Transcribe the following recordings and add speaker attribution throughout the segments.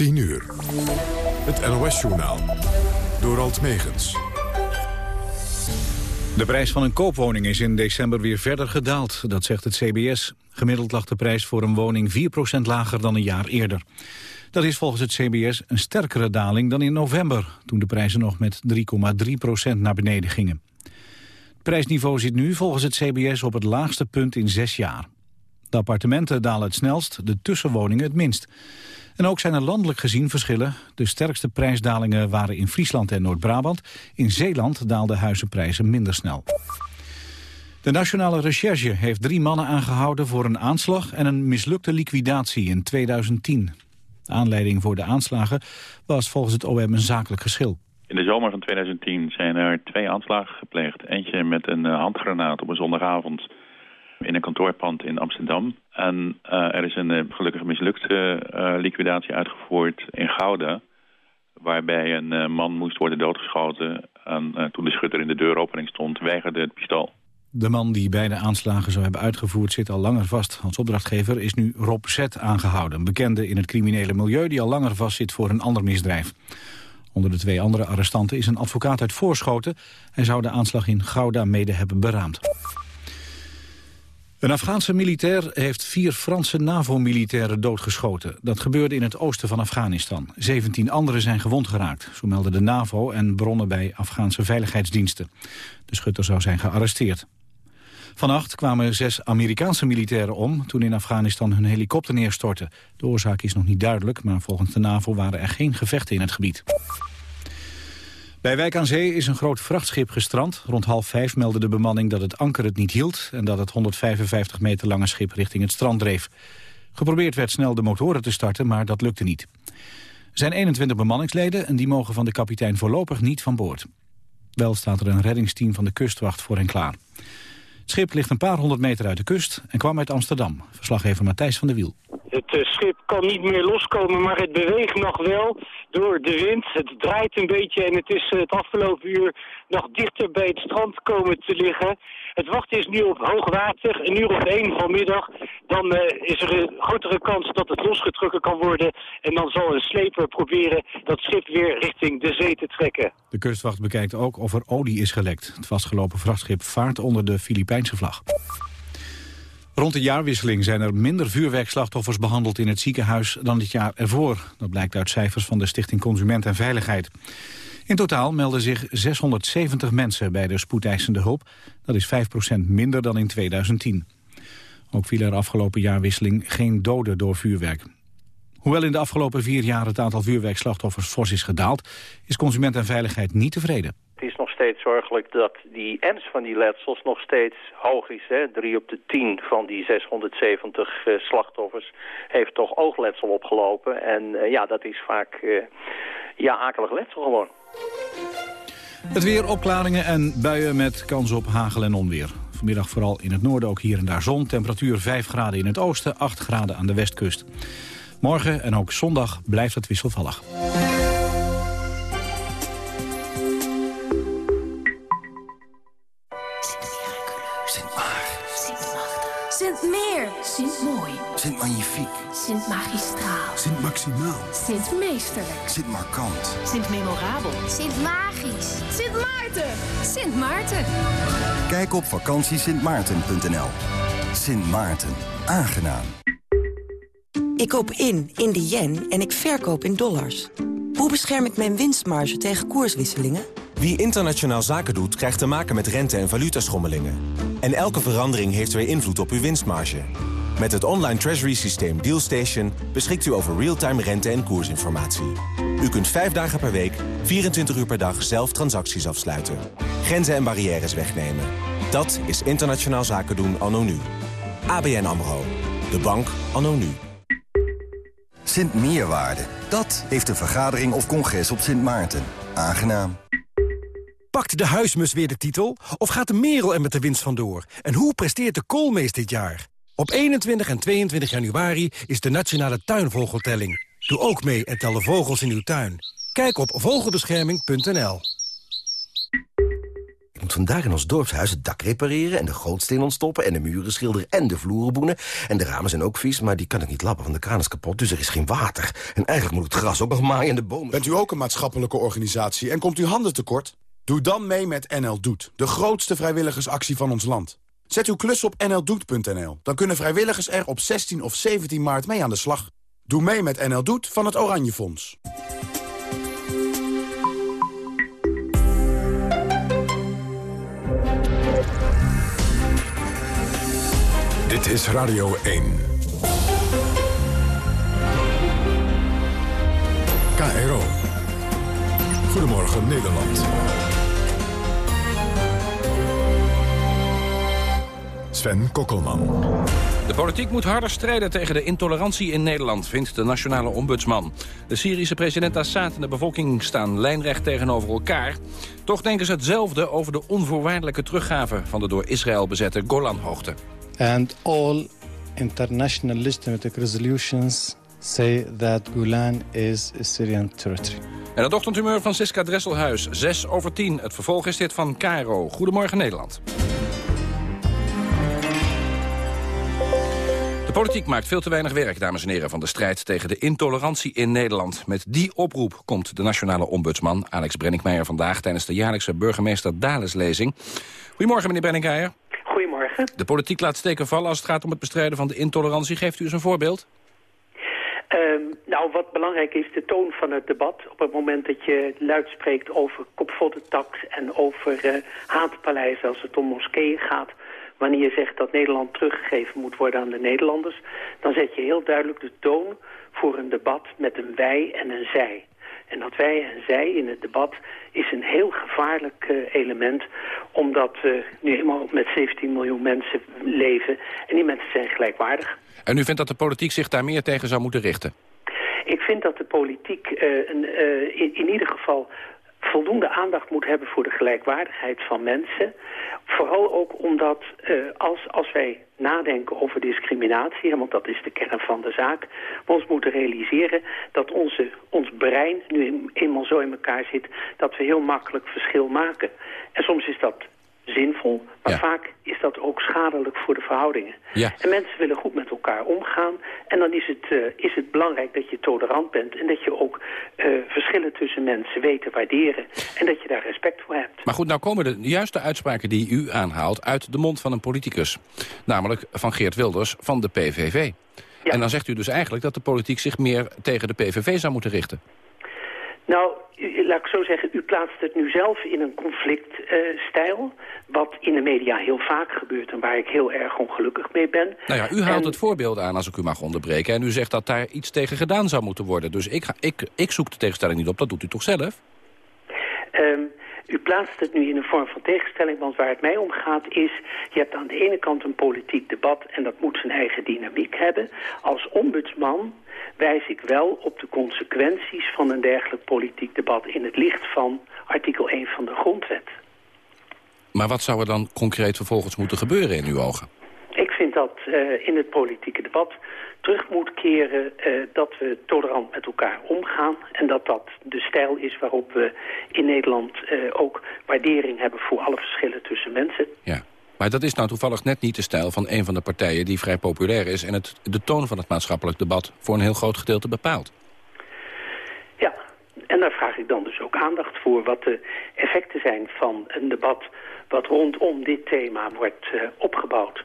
Speaker 1: 10 uur. Het NOS-journaal. Door Alt Megens.
Speaker 2: De prijs van een koopwoning is in december weer verder gedaald, dat zegt het CBS. Gemiddeld lag de prijs voor een woning 4% lager dan een jaar eerder. Dat is volgens het CBS een sterkere daling dan in november... toen de prijzen nog met 3,3% naar beneden gingen. Het prijsniveau zit nu volgens het CBS op het laagste punt in zes jaar. De appartementen dalen het snelst, de tussenwoningen het minst. En ook zijn er landelijk gezien verschillen. De sterkste prijsdalingen waren in Friesland en Noord-Brabant. In Zeeland daalden huizenprijzen minder snel. De Nationale Recherche heeft drie mannen aangehouden voor een aanslag en een mislukte liquidatie in 2010. De aanleiding voor de aanslagen was volgens het OM een zakelijk geschil.
Speaker 3: In de zomer van 2010 zijn er twee aanslagen gepleegd. Eentje met een eh, handgranaat op een zondagavond in een kantoorpand in Amsterdam. En uh, er is een uh, gelukkig mislukte uh, liquidatie uitgevoerd in Gouda... waarbij een man moest worden doodgeschoten... en toen de schutter in de deuropening stond, weigerde het pistool.
Speaker 2: De man die beide aanslagen zou hebben uitgevoerd zit al langer vast. Als opdrachtgever is nu Rob Z. aangehouden. Een bekende in het criminele milieu die al langer vastzit voor een ander misdrijf. Onder de twee andere arrestanten is een advocaat uit Voorschoten. Hij zou de aanslag in Gouda mede hebben beraamd. Een Afghaanse militair heeft vier Franse NAVO-militairen doodgeschoten. Dat gebeurde in het oosten van Afghanistan. 17 anderen zijn gewond geraakt, zo melden de NAVO en bronnen bij Afghaanse veiligheidsdiensten. De schutter zou zijn gearresteerd. Vannacht kwamen zes Amerikaanse militairen om toen in Afghanistan hun helikopter neerstortte. De oorzaak is nog niet duidelijk, maar volgens de NAVO waren er geen gevechten in het gebied. Bij Wijk aan Zee is een groot vrachtschip gestrand. Rond half vijf meldde de bemanning dat het anker het niet hield... en dat het 155 meter lange schip richting het strand dreef. Geprobeerd werd snel de motoren te starten, maar dat lukte niet. Er zijn 21 bemanningsleden en die mogen van de kapitein voorlopig niet van boord. Wel staat er een reddingsteam van de kustwacht voor hen klaar. Het schip ligt een paar honderd meter uit de kust en kwam uit Amsterdam. Verslaggever Matthijs van der Wiel.
Speaker 4: Het uh, schip kan niet meer loskomen, maar het beweegt nog wel door de wind. Het draait een beetje en het is uh, het afgelopen uur nog dichter bij het strand komen te liggen. Het wachten is nu op hoog water, een uur of één vanmiddag. Dan uh, is er een grotere kans dat het losgetrokken kan worden. En dan zal een sleper proberen dat schip weer richting de zee te trekken.
Speaker 2: De kustwacht bekijkt ook of er olie is gelekt. Het vastgelopen vrachtschip vaart onder de Filipijnse vlag. Rond de jaarwisseling zijn er minder vuurwerkslachtoffers behandeld in het ziekenhuis dan het jaar ervoor. Dat blijkt uit cijfers van de Stichting Consument en Veiligheid. In totaal melden zich 670 mensen bij de spoedeisende hulp. Dat is 5% minder dan in 2010. Ook viel er afgelopen jaarwisseling geen doden door vuurwerk. Hoewel in de afgelopen vier jaar het aantal vuurwerkslachtoffers fors is gedaald... is Consument en Veiligheid niet tevreden
Speaker 5: steeds zorgelijk dat die ernst van die letsels nog steeds hoog is. Hè? Drie op de tien van die 670 uh, eh, slachtoffers heeft toch oogletsel opgelopen. En uh, ja, dat is vaak uh, ja, akelig letsel gewoon.
Speaker 2: Het weer, opklaringen en buien met kans op hagel en onweer. Vanmiddag vooral in het noorden ook hier en daar zon. Temperatuur 5 graden in het oosten, 8 graden aan de westkust. Morgen en ook zondag blijft het wisselvallig.
Speaker 6: Sint Mooi.
Speaker 7: Sint Magnifiek.
Speaker 6: Sint Magistraal.
Speaker 7: Sint Maximaal.
Speaker 6: Sint Meesterlijk.
Speaker 7: Sint Markant.
Speaker 6: Sint Memorabel.
Speaker 8: Sint Magisch.
Speaker 6: Sint Maarten. Sint Maarten.
Speaker 7: Kijk op vakantiesintmaarten.nl. Sint Maarten. Aangenaam.
Speaker 9: Ik koop in, in de yen en ik verkoop in dollars. Hoe bescherm ik mijn winstmarge tegen koerswisselingen?
Speaker 10: Wie internationaal zaken doet, krijgt te maken met rente- en valutaschommelingen. En elke verandering heeft weer invloed op uw winstmarge. Met het online treasury systeem DealStation beschikt u over real-time rente- en koersinformatie. U kunt vijf dagen per week, 24 uur per dag zelf transacties afsluiten. Grenzen en barrières wegnemen. Dat is internationaal zaken doen anno nu. ABN AMRO. De bank anno nu.
Speaker 7: Sint Meerwaarde. Dat heeft een vergadering of congres op Sint Maarten. Aangenaam.
Speaker 11: Pakt de huismus weer de titel? Of gaat de merel er met de winst vandoor? En hoe presteert de koolmees dit jaar? Op 21 en 22 januari is de Nationale Tuinvogeltelling. Doe ook mee en tel de vogels in uw tuin. Kijk op vogelbescherming.nl
Speaker 8: moet vandaag in ons dorpshuis het dak repareren... en de gootsteen ontstoppen en de muren schilderen en de vloeren boenen. En de ramen zijn ook vies, maar die kan ik niet lappen, want de kraan is kapot. Dus er is geen water. En eigenlijk moet ik het gras ook nog maaien en de bomen...
Speaker 12: Bent u ook een maatschappelijke organisatie en komt u handen tekort? Doe dan mee met NL Doet, de grootste vrijwilligersactie van ons land. Zet uw klus op nldoet.nl. Dan kunnen vrijwilligers er op 16 of 17 maart mee aan de slag. Doe mee met NL Doet van het Oranje Fonds.
Speaker 1: Dit is Radio 1. KRO. Goedemorgen Nederland. Sven Kokkelman.
Speaker 13: De politiek moet harder strijden tegen de intolerantie in Nederland, vindt de nationale ombudsman. De Syrische president Assad en de bevolking staan lijnrecht tegenover elkaar. Toch denken ze hetzelfde over de onvoorwaardelijke teruggave van de door Israël bezette Golanhoogte.
Speaker 14: And all international legitimate resolutions say that Golan is Syrian territory.
Speaker 13: En het ochtendhumeur van Siska Dresselhuis, 6 over 10. Het vervolg is dit van Cairo. Goedemorgen Nederland. De politiek maakt veel te weinig werk, dames en heren... van de strijd tegen de intolerantie in Nederland. Met die oproep komt de nationale ombudsman Alex Brenninkmeijer vandaag... tijdens de jaarlijkse burgemeester Daleslezing. Goedemorgen, meneer Brenninkmeijer.
Speaker 15: Goedemorgen.
Speaker 13: De politiek laat steken vallen als het gaat om het bestrijden van de intolerantie. Geeft u eens een voorbeeld?
Speaker 15: Ehm, nou, wat belangrijk is, de toon van het debat. Op het moment dat je luid spreekt over kopfototax en over uh, haatpaleizen als het om moskeeën gaat wanneer je zegt dat Nederland teruggegeven moet worden aan de Nederlanders... dan zet je heel duidelijk de toon voor een debat met een wij en een zij. En dat wij en zij in het debat is een heel gevaarlijk uh, element... omdat we nu eenmaal met 17 miljoen mensen leven... en die mensen zijn gelijkwaardig.
Speaker 13: En u vindt dat de politiek zich daar meer tegen zou moeten richten?
Speaker 15: Ik vind dat de politiek uh, een, in, in ieder geval voldoende aandacht moet hebben voor de gelijkwaardigheid van mensen. Vooral ook omdat uh, als, als wij nadenken over discriminatie, want dat is de kern van de zaak, we ons moeten realiseren dat onze, ons brein nu eenmaal zo in elkaar zit dat we heel makkelijk verschil maken. En soms is dat zinvol, maar vaak is dat ook schadelijk voor de verhoudingen.
Speaker 13: Ja.
Speaker 15: En mensen willen goed met elkaar omgaan. En dan is het, uh, is het belangrijk dat je tolerant bent... en dat je ook uh, verschillen tussen mensen weet te waarderen... en dat je daar respect voor hebt.
Speaker 13: Maar goed, nou komen de juiste uitspraken die u aanhaalt... uit de mond van een politicus. Namelijk van Geert Wilders van de PVV. Ja. En dan zegt u dus eigenlijk dat de politiek zich meer tegen de PVV zou moeten richten.
Speaker 15: Nou, u, laat ik zo zeggen, u plaatst het nu zelf in een conflictstijl... Uh, wat in de media heel vaak gebeurt en waar ik heel erg ongelukkig mee ben.
Speaker 13: Nou ja, u haalt en... het voorbeeld aan, als ik u mag onderbreken... en u zegt dat daar iets tegen gedaan zou moeten worden. Dus ik, ga, ik, ik zoek de tegenstelling niet op, dat doet u toch zelf?
Speaker 15: Um, u plaatst het nu in een vorm van tegenstelling, want waar het mij om gaat is... je hebt aan de ene kant een politiek debat en dat moet zijn eigen dynamiek hebben. Als ombudsman wijs ik wel op de consequenties van een dergelijk politiek debat... in het licht van artikel 1 van de grondwet.
Speaker 13: Maar wat zou er dan concreet vervolgens moeten gebeuren in uw ogen?
Speaker 15: Ik vind dat uh, in het politieke debat terug moet keren uh, dat we tolerant met elkaar omgaan... en dat dat de stijl is waarop we in Nederland uh, ook waardering hebben... voor alle verschillen tussen mensen.
Speaker 13: Ja. Maar dat is nou toevallig net niet de stijl van een van de partijen die vrij populair is... en het, de toon van het maatschappelijk debat voor een heel groot gedeelte bepaalt.
Speaker 15: Ja, en daar vraag ik dan dus ook aandacht voor... wat de effecten zijn van een debat wat rondom dit thema wordt uh, opgebouwd.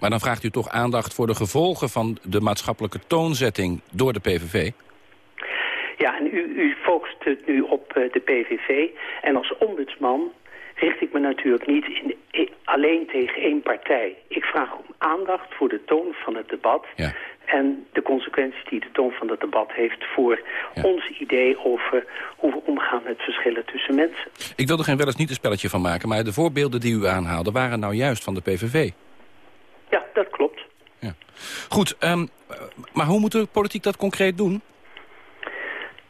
Speaker 13: Maar dan vraagt u toch aandacht voor de gevolgen van de maatschappelijke toonzetting door de PVV?
Speaker 15: Ja, en u, u focust het nu op uh, de PVV. En als ombudsman richt ik me natuurlijk niet in, in, alleen tegen één partij. Ik vraag om aandacht voor de toon van het debat...
Speaker 13: Ja.
Speaker 15: en de consequenties die de toon van het debat heeft... voor ja. ons idee over hoe we omgaan met verschillen tussen mensen.
Speaker 13: Ik wil er geen wel eens niet een spelletje van maken... maar de voorbeelden die u aanhaalde waren nou juist van de PVV.
Speaker 15: Dat klopt.
Speaker 13: Ja. Goed, um, maar hoe moet de politiek dat concreet doen?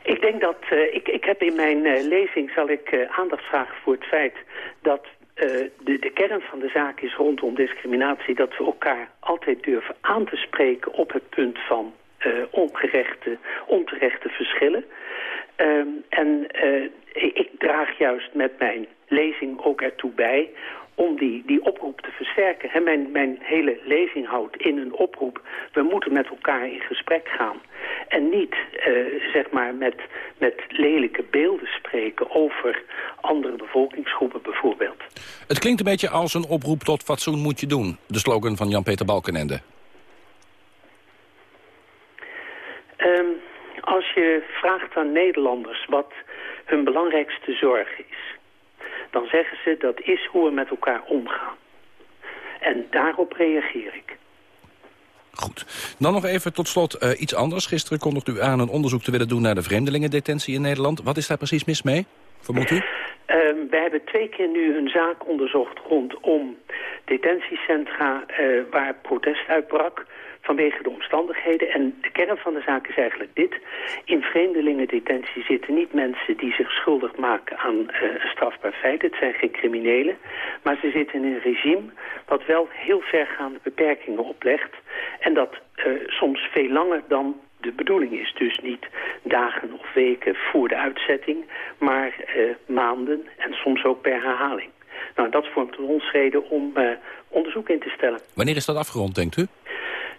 Speaker 15: Ik denk dat, uh, ik, ik heb in mijn uh, lezing, zal ik uh, aandacht vragen voor het feit dat de, de kern van de zaak is rondom discriminatie, dat we elkaar altijd durven aan te spreken op het punt van ongerechte, onterechte verschillen. Um, en ik, ik draag juist met mijn lezing ook ertoe bij om die, die oproep te versterken. He, mijn, mijn hele lezing houdt in een oproep. We moeten met elkaar in gesprek gaan. En niet, uh, zeg maar, met, met lelijke beelden spreken over andere bevolkingsgroepen bijvoorbeeld.
Speaker 13: Het klinkt een beetje als een oproep tot fatsoen moet je doen. De slogan van Jan-Peter Balkenende.
Speaker 15: Um, als je vraagt aan Nederlanders wat hun belangrijkste zorg is dan zeggen ze dat is hoe we met elkaar omgaan. En daarop reageer ik.
Speaker 13: Goed. Dan nog even tot slot uh, iets anders. Gisteren kondigde u aan een onderzoek te willen doen naar de vreemdelingendetentie in Nederland. Wat is daar precies mis mee, vermoedt u? Uh,
Speaker 15: we hebben twee keer nu een zaak onderzocht rondom detentiecentra uh, waar protest uitbrak vanwege de omstandigheden. En de kern van de zaak is eigenlijk dit. In vreemdelingendetentie zitten niet mensen die zich schuldig maken aan uh, een strafbaar feit. Het zijn geen criminelen. Maar ze zitten in een regime wat wel heel vergaande beperkingen oplegt. En dat uh, soms veel langer dan de bedoeling is. Dus niet dagen of weken voor de uitzetting, maar uh, maanden en soms ook per herhaling. Nou, dat vormt ons reden om onderzoek in te stellen.
Speaker 13: Wanneer is dat afgerond, denkt u?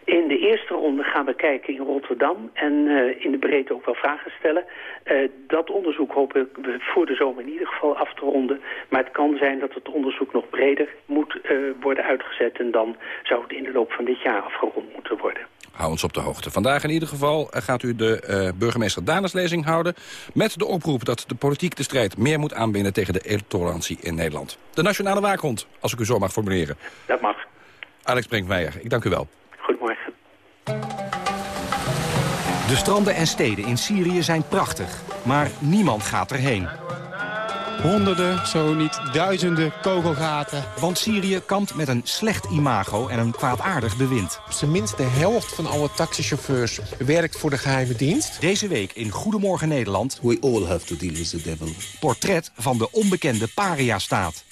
Speaker 15: In de eerste ronde gaan we kijken in Rotterdam en uh, in de breedte ook wel vragen stellen. Uh, dat onderzoek hopen we voor de zomer in ieder geval af te ronden. Maar het kan zijn dat het onderzoek nog breder moet uh, worden uitgezet... en dan zou het in de loop van dit jaar afgerond moeten worden.
Speaker 13: Hou ons op de hoogte. Vandaag in ieder geval gaat u de burgemeester Daneslezing houden... met de oproep dat de politiek de strijd meer moet aanbinden... tegen de intolerantie in Nederland. De Nationale Waakhond, als ik u zo mag formuleren.
Speaker 15: Dat mag.
Speaker 13: Alex Brinkmeijer, ik dank u wel.
Speaker 15: Goedemorgen.
Speaker 16: De stranden en steden in Syrië zijn prachtig, maar niemand gaat erheen.
Speaker 17: Honderden, zo niet duizenden kogelgaten.
Speaker 16: Want Syrië kampt met een slecht imago en een kwaadaardig bewind.
Speaker 18: Op zijn minst de helft van alle taxichauffeurs werkt voor de geheime dienst.
Speaker 16: Deze week in Goedemorgen Nederland...
Speaker 19: We all have to deal with the devil.
Speaker 16: Portret van de onbekende paria-staat.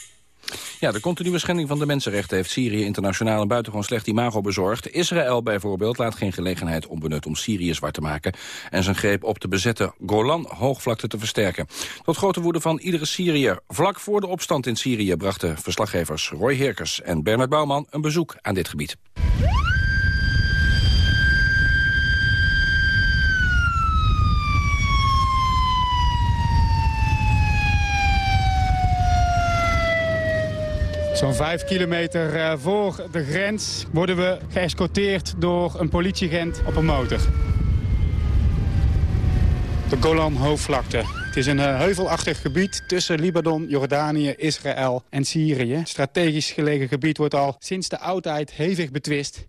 Speaker 13: Ja, de continue schending van de mensenrechten heeft Syrië internationaal een buitengewoon slecht imago bezorgd. Israël bijvoorbeeld laat geen gelegenheid onbenut om Syrië zwart te maken en zijn greep op de bezette Golan-hoogvlakte te versterken. Tot grote woede van iedere Syriër. Vlak voor de opstand in Syrië brachten verslaggevers Roy Herkers en Bernard Bouwman een bezoek aan dit gebied.
Speaker 17: Zo'n vijf kilometer uh, voor de grens worden we geëscorteerd door een politieagent op een motor. De Golan-hoofdvlakte. Het is een uh, heuvelachtig gebied tussen Libanon, Jordanië, Israël en Syrië. Strategisch gelegen gebied wordt al sinds de oudheid hevig betwist.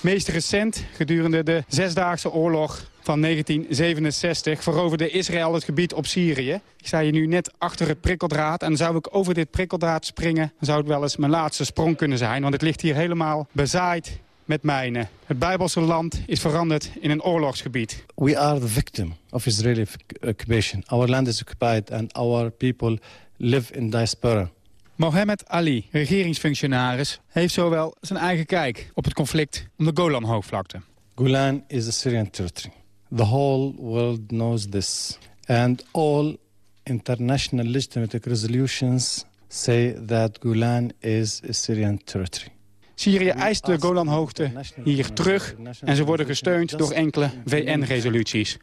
Speaker 17: Meest recent, gedurende de Zesdaagse Oorlog van 1967... veroverde Israël het gebied op Syrië. Ik sta hier nu net achter het prikkeldraad... en zou ik over dit prikkeldraad springen... zou het wel eens mijn laatste sprong kunnen zijn... want het ligt hier helemaal bezaaid met mijnen. Het Bijbelse land is veranderd in een oorlogsgebied.
Speaker 14: We are the victim of Israeli occupation. Our land is occupied and our people live in diaspora.
Speaker 17: Mohammed Ali, regeringsfunctionaris, heeft zowel zijn eigen kijk op het conflict om de Golan-hoogvlakte.
Speaker 14: Golan is a Syrian territory. The whole world knows this. And all international legitimate resolutions say that Golan is a Syrian territory.
Speaker 17: Syrië eist de Golanhoogte hier terug en ze worden gesteund door enkele VN-resoluties.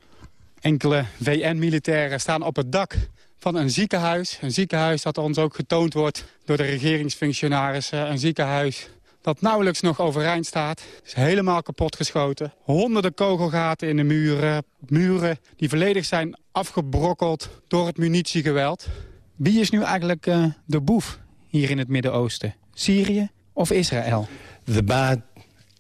Speaker 17: Enkele VN-militairen staan op het dak van een ziekenhuis. Een ziekenhuis dat ons ook getoond wordt door de regeringsfunctionarissen. Een ziekenhuis dat nauwelijks nog overeind staat. is helemaal kapotgeschoten. Honderden kogelgaten in de muren. Muren die volledig zijn afgebrokkeld door het munitiegeweld. Wie is nu eigenlijk uh, de boef hier in het Midden-Oosten? Syrië of Israël?
Speaker 14: The bad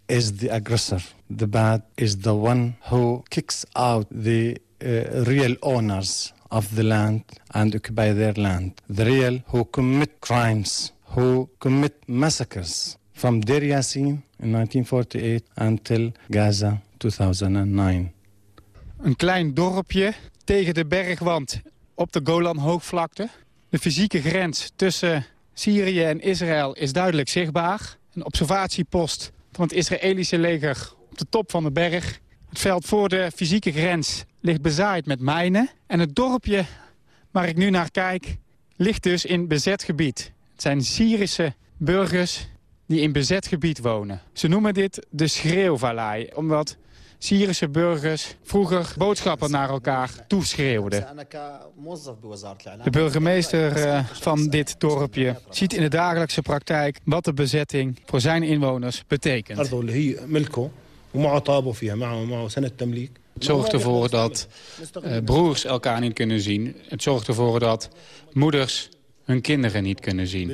Speaker 14: is the aggressor. The bad is the one who kicks out the uh, real owners of the land and occupy their land. The real who commit crimes, who commit massacres from Deir Yassin in 1948 until Gaza 2009.
Speaker 17: Een klein dorpje tegen de bergwand op de Golan-hoogvlakte. De fysieke grens tussen Syrië en Israël is duidelijk zichtbaar. Een observatiepost van het Israëlische leger op de top van de berg. Het veld voor de fysieke grens ligt bezaaid met mijnen. En het dorpje waar ik nu naar kijk ligt dus in bezet gebied. Het zijn Syrische burgers die in bezet gebied wonen. Ze noemen dit de schreeuwvallei, omdat Syrische burgers vroeger boodschappen naar elkaar toeschreeuwden. De burgemeester uh, van dit dorpje ziet in de dagelijkse praktijk wat de bezetting voor zijn inwoners betekent. Het zorgt ervoor dat uh, broers elkaar niet kunnen zien. Het zorgt ervoor dat moeders hun kinderen niet kunnen zien.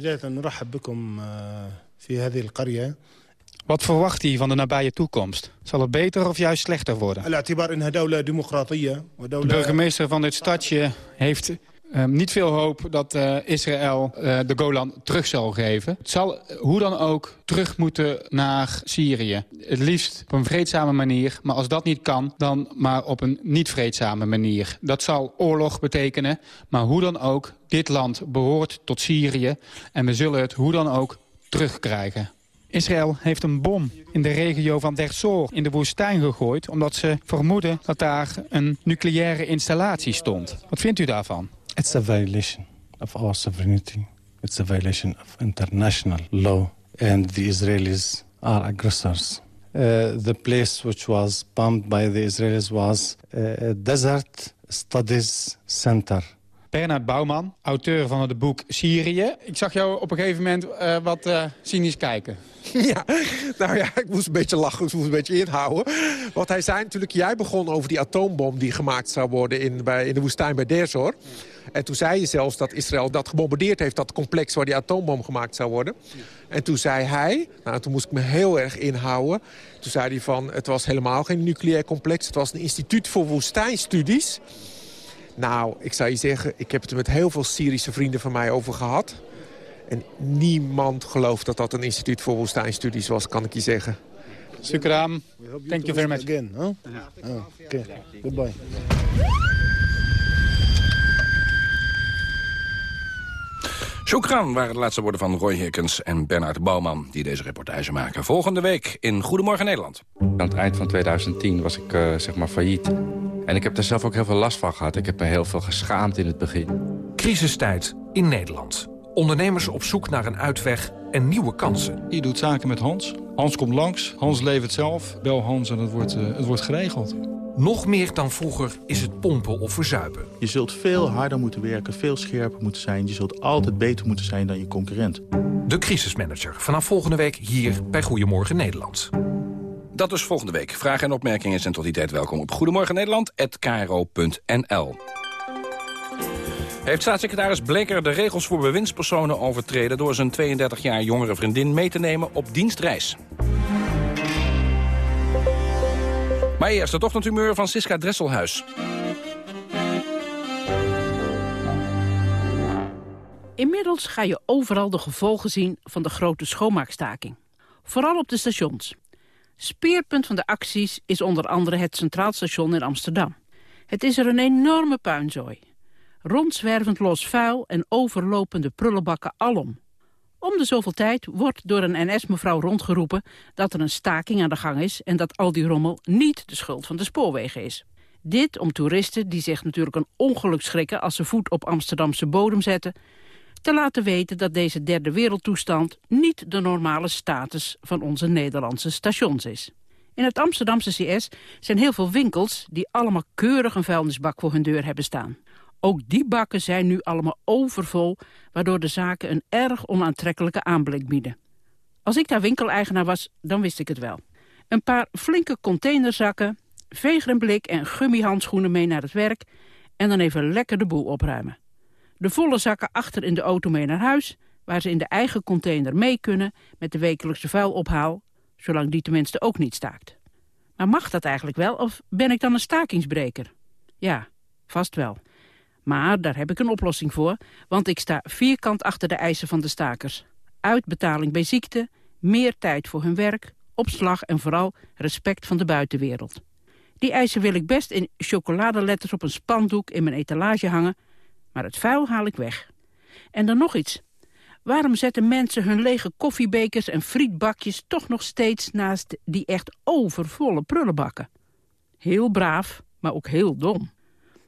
Speaker 17: Wat verwacht hij van de nabije toekomst? Zal het beter of juist slechter worden? De burgemeester van dit stadje heeft uh, niet veel hoop dat uh, Israël uh, de Golan terug zal geven. Het zal hoe dan ook terug moeten naar Syrië. Het liefst op een vreedzame manier, maar als dat niet kan... dan maar op een niet vreedzame manier. Dat zal oorlog betekenen, maar hoe dan ook... dit land behoort tot Syrië en we zullen het hoe dan ook terugkrijgen. Israël heeft een bom in de regio van Derzor in de woestijn gegooid... omdat ze vermoeden dat daar een nucleaire installatie stond. Wat vindt u daarvan?
Speaker 14: It's a violation of our sovereignty. It's a violation of international law. And the Israelis are aggressors. Uh, the place which was bombed by the Israelis was uh, a desert studies center.
Speaker 17: Bernard Bouwman, auteur van het boek Syrië. Ik zag jou op een gegeven moment uh, wat uh, cynisch kijken.
Speaker 18: Ja, nou ja, ik moest een beetje lachen, ik moest een beetje inhouden. Want hij zei natuurlijk, jij begon over die atoombom die gemaakt zou worden in, bij, in de woestijn bij Derzor. En toen zei je zelfs dat Israël dat gebombardeerd heeft, dat complex waar die atoombom gemaakt zou worden. En toen zei hij, nou toen moest ik me heel erg inhouden. Toen zei hij van, het was helemaal geen nucleair complex, het was een instituut voor woestijnstudies. Nou, ik zou je zeggen, ik heb het er met heel veel Syrische vrienden van mij over gehad. En niemand gelooft dat dat een instituut voor woestijnstudies was, kan ik je zeggen.
Speaker 17: Sukram, thank you very much.
Speaker 14: Again, huh? oh, okay. Goodbye.
Speaker 13: Shukran waren de laatste woorden van Roy Hirkens en Bernard Bouwman... die deze reportage maken. Volgende week in Goedemorgen Nederland.
Speaker 19: Aan het eind van 2010 was ik uh, zeg maar failliet. En ik heb daar zelf ook heel veel last van gehad. Ik heb me heel veel geschaamd in het begin.
Speaker 16: Crisistijd in Nederland. Ondernemers op zoek naar een uitweg en nieuwe kansen.
Speaker 20: Je doet zaken met Hans. Hans komt langs. Hans levert zelf. Bel Hans en het wordt, uh, het wordt geregeld.
Speaker 16: Nog meer dan vroeger is het pompen of verzuipen.
Speaker 21: Je zult veel harder moeten werken, veel scherper moeten zijn. Je zult altijd beter moeten zijn dan je concurrent.
Speaker 16: De crisismanager, vanaf volgende week hier bij Goedemorgen Nederland.
Speaker 13: Dat dus volgende week. Vragen en opmerkingen zijn tot die tijd welkom op Goedemorgen Nederland@kro.nl. Heeft staatssecretaris Bleker de regels voor bewindspersonen overtreden... door zijn 32 jaar jongere vriendin mee te nemen op dienstreis? Maar eerst het ochtendhumeur van Siska Dresselhuis.
Speaker 22: Inmiddels ga je overal de gevolgen zien van de grote schoonmaakstaking. Vooral op de stations. Speerpunt van de acties is onder andere het Centraal Station in Amsterdam. Het is er een enorme puinzooi. Rondzwervend los vuil en overlopende prullenbakken alom. Om de zoveel tijd wordt door een NS-mevrouw rondgeroepen dat er een staking aan de gang is... en dat al die rommel niet de schuld van de spoorwegen is. Dit om toeristen die zich natuurlijk een ongeluk schrikken... als ze voet op Amsterdamse bodem zetten... te laten weten dat deze derde wereldtoestand... niet de normale status van onze Nederlandse stations is. In het Amsterdamse CS zijn heel veel winkels... die allemaal keurig een vuilnisbak voor hun deur hebben staan. Ook die bakken zijn nu allemaal overvol, waardoor de zaken een erg onaantrekkelijke aanblik bieden. Als ik daar winkeleigenaar was, dan wist ik het wel. Een paar flinke containerzakken, veger en blik en gummihandschoenen mee naar het werk... en dan even lekker de boel opruimen. De volle zakken achter in de auto mee naar huis... waar ze in de eigen container mee kunnen met de wekelijkse vuilophaal... zolang die tenminste ook niet staakt. Maar mag dat eigenlijk wel, of ben ik dan een stakingsbreker? Ja, vast wel. Maar daar heb ik een oplossing voor, want ik sta vierkant achter de eisen van de stakers. Uitbetaling bij ziekte, meer tijd voor hun werk, opslag en vooral respect van de buitenwereld. Die eisen wil ik best in chocoladeletters op een spandoek in mijn etalage hangen, maar het vuil haal ik weg. En dan nog iets. Waarom zetten mensen hun lege koffiebekers en frietbakjes toch nog steeds naast die echt overvolle prullenbakken? Heel braaf, maar ook heel dom.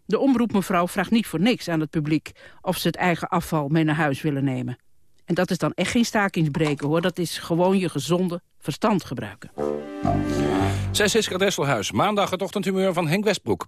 Speaker 22: De omroep mevrouw vraagt niet voor niks aan het publiek... of ze het eigen afval mee naar huis willen nemen. En dat is dan echt geen stakingsbreken, hoor. Dat is gewoon je gezonde verstand gebruiken.
Speaker 13: Zes is Dresselhuis, maandag het ochtendhumeur van Henk Westbroek.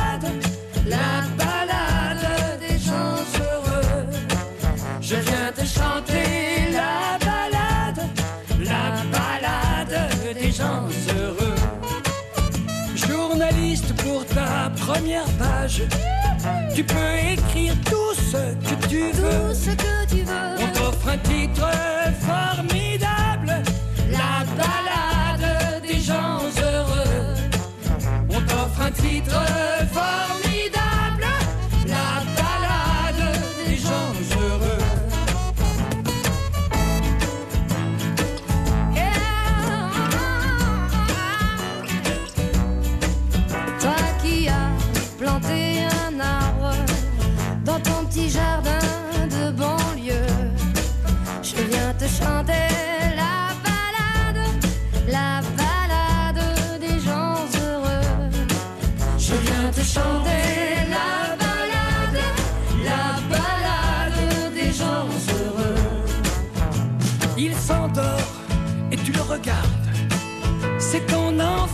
Speaker 23: première page, tu peux écrire tout ce que tu veux.
Speaker 24: ce que tu veux.
Speaker 23: On t'offre un titre formidable, la balade des gens heureux. On t'offre un titre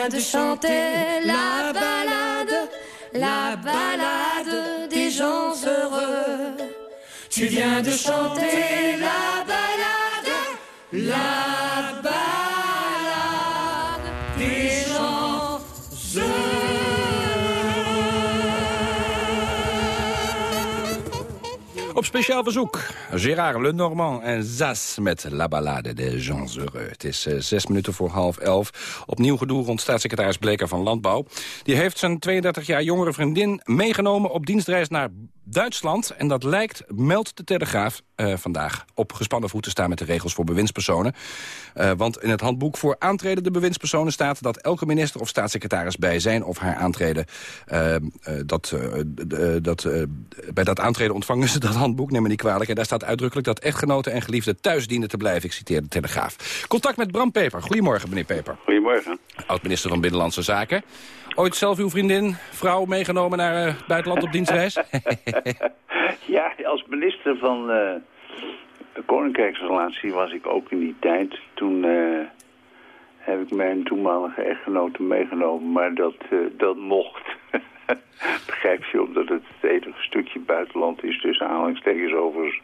Speaker 24: Tu viens de chanter la balade, la balade des gens heureux. Tu viens de chanter la balade, la
Speaker 13: Op speciaal verzoek, Gérard Lenormand en Zas met La Ballade des Gens Heureux. Het is eh, zes minuten voor half elf. Opnieuw gedoe rond staatssecretaris Bleker van Landbouw. Die heeft zijn 32 jaar jongere vriendin meegenomen op dienstreis naar Duitsland. En dat lijkt, meldt de Telegraaf eh, vandaag, op gespannen voet te staan met de regels voor bewindspersonen. Eh, want in het handboek voor aantredende bewindspersonen staat dat elke minister of staatssecretaris bij zijn of haar aantreden, eh, dat, dat, bij dat aantreden ontvangen ze dat handboek, neem me niet kwalijk. En daar staat uitdrukkelijk dat echtgenoten en geliefden thuis dienen te blijven. Ik citeer de Telegraaf. Contact met Bram Peper. Goedemorgen, meneer Peper.
Speaker 25: Goedemorgen.
Speaker 13: Oud-minister van Binnenlandse Zaken. Ooit zelf uw vriendin, vrouw meegenomen naar het buitenland op dienstreis?
Speaker 25: Ja, als minister van eh Koninkrijksrelatie was ik ook in die tijd. Toen eh, heb ik mijn toenmalige echtgenote meegenomen, maar dat, eh, dat mocht. Begrijp je, omdat het het enige stukje buitenland is tussen aanhalingstekens overigens.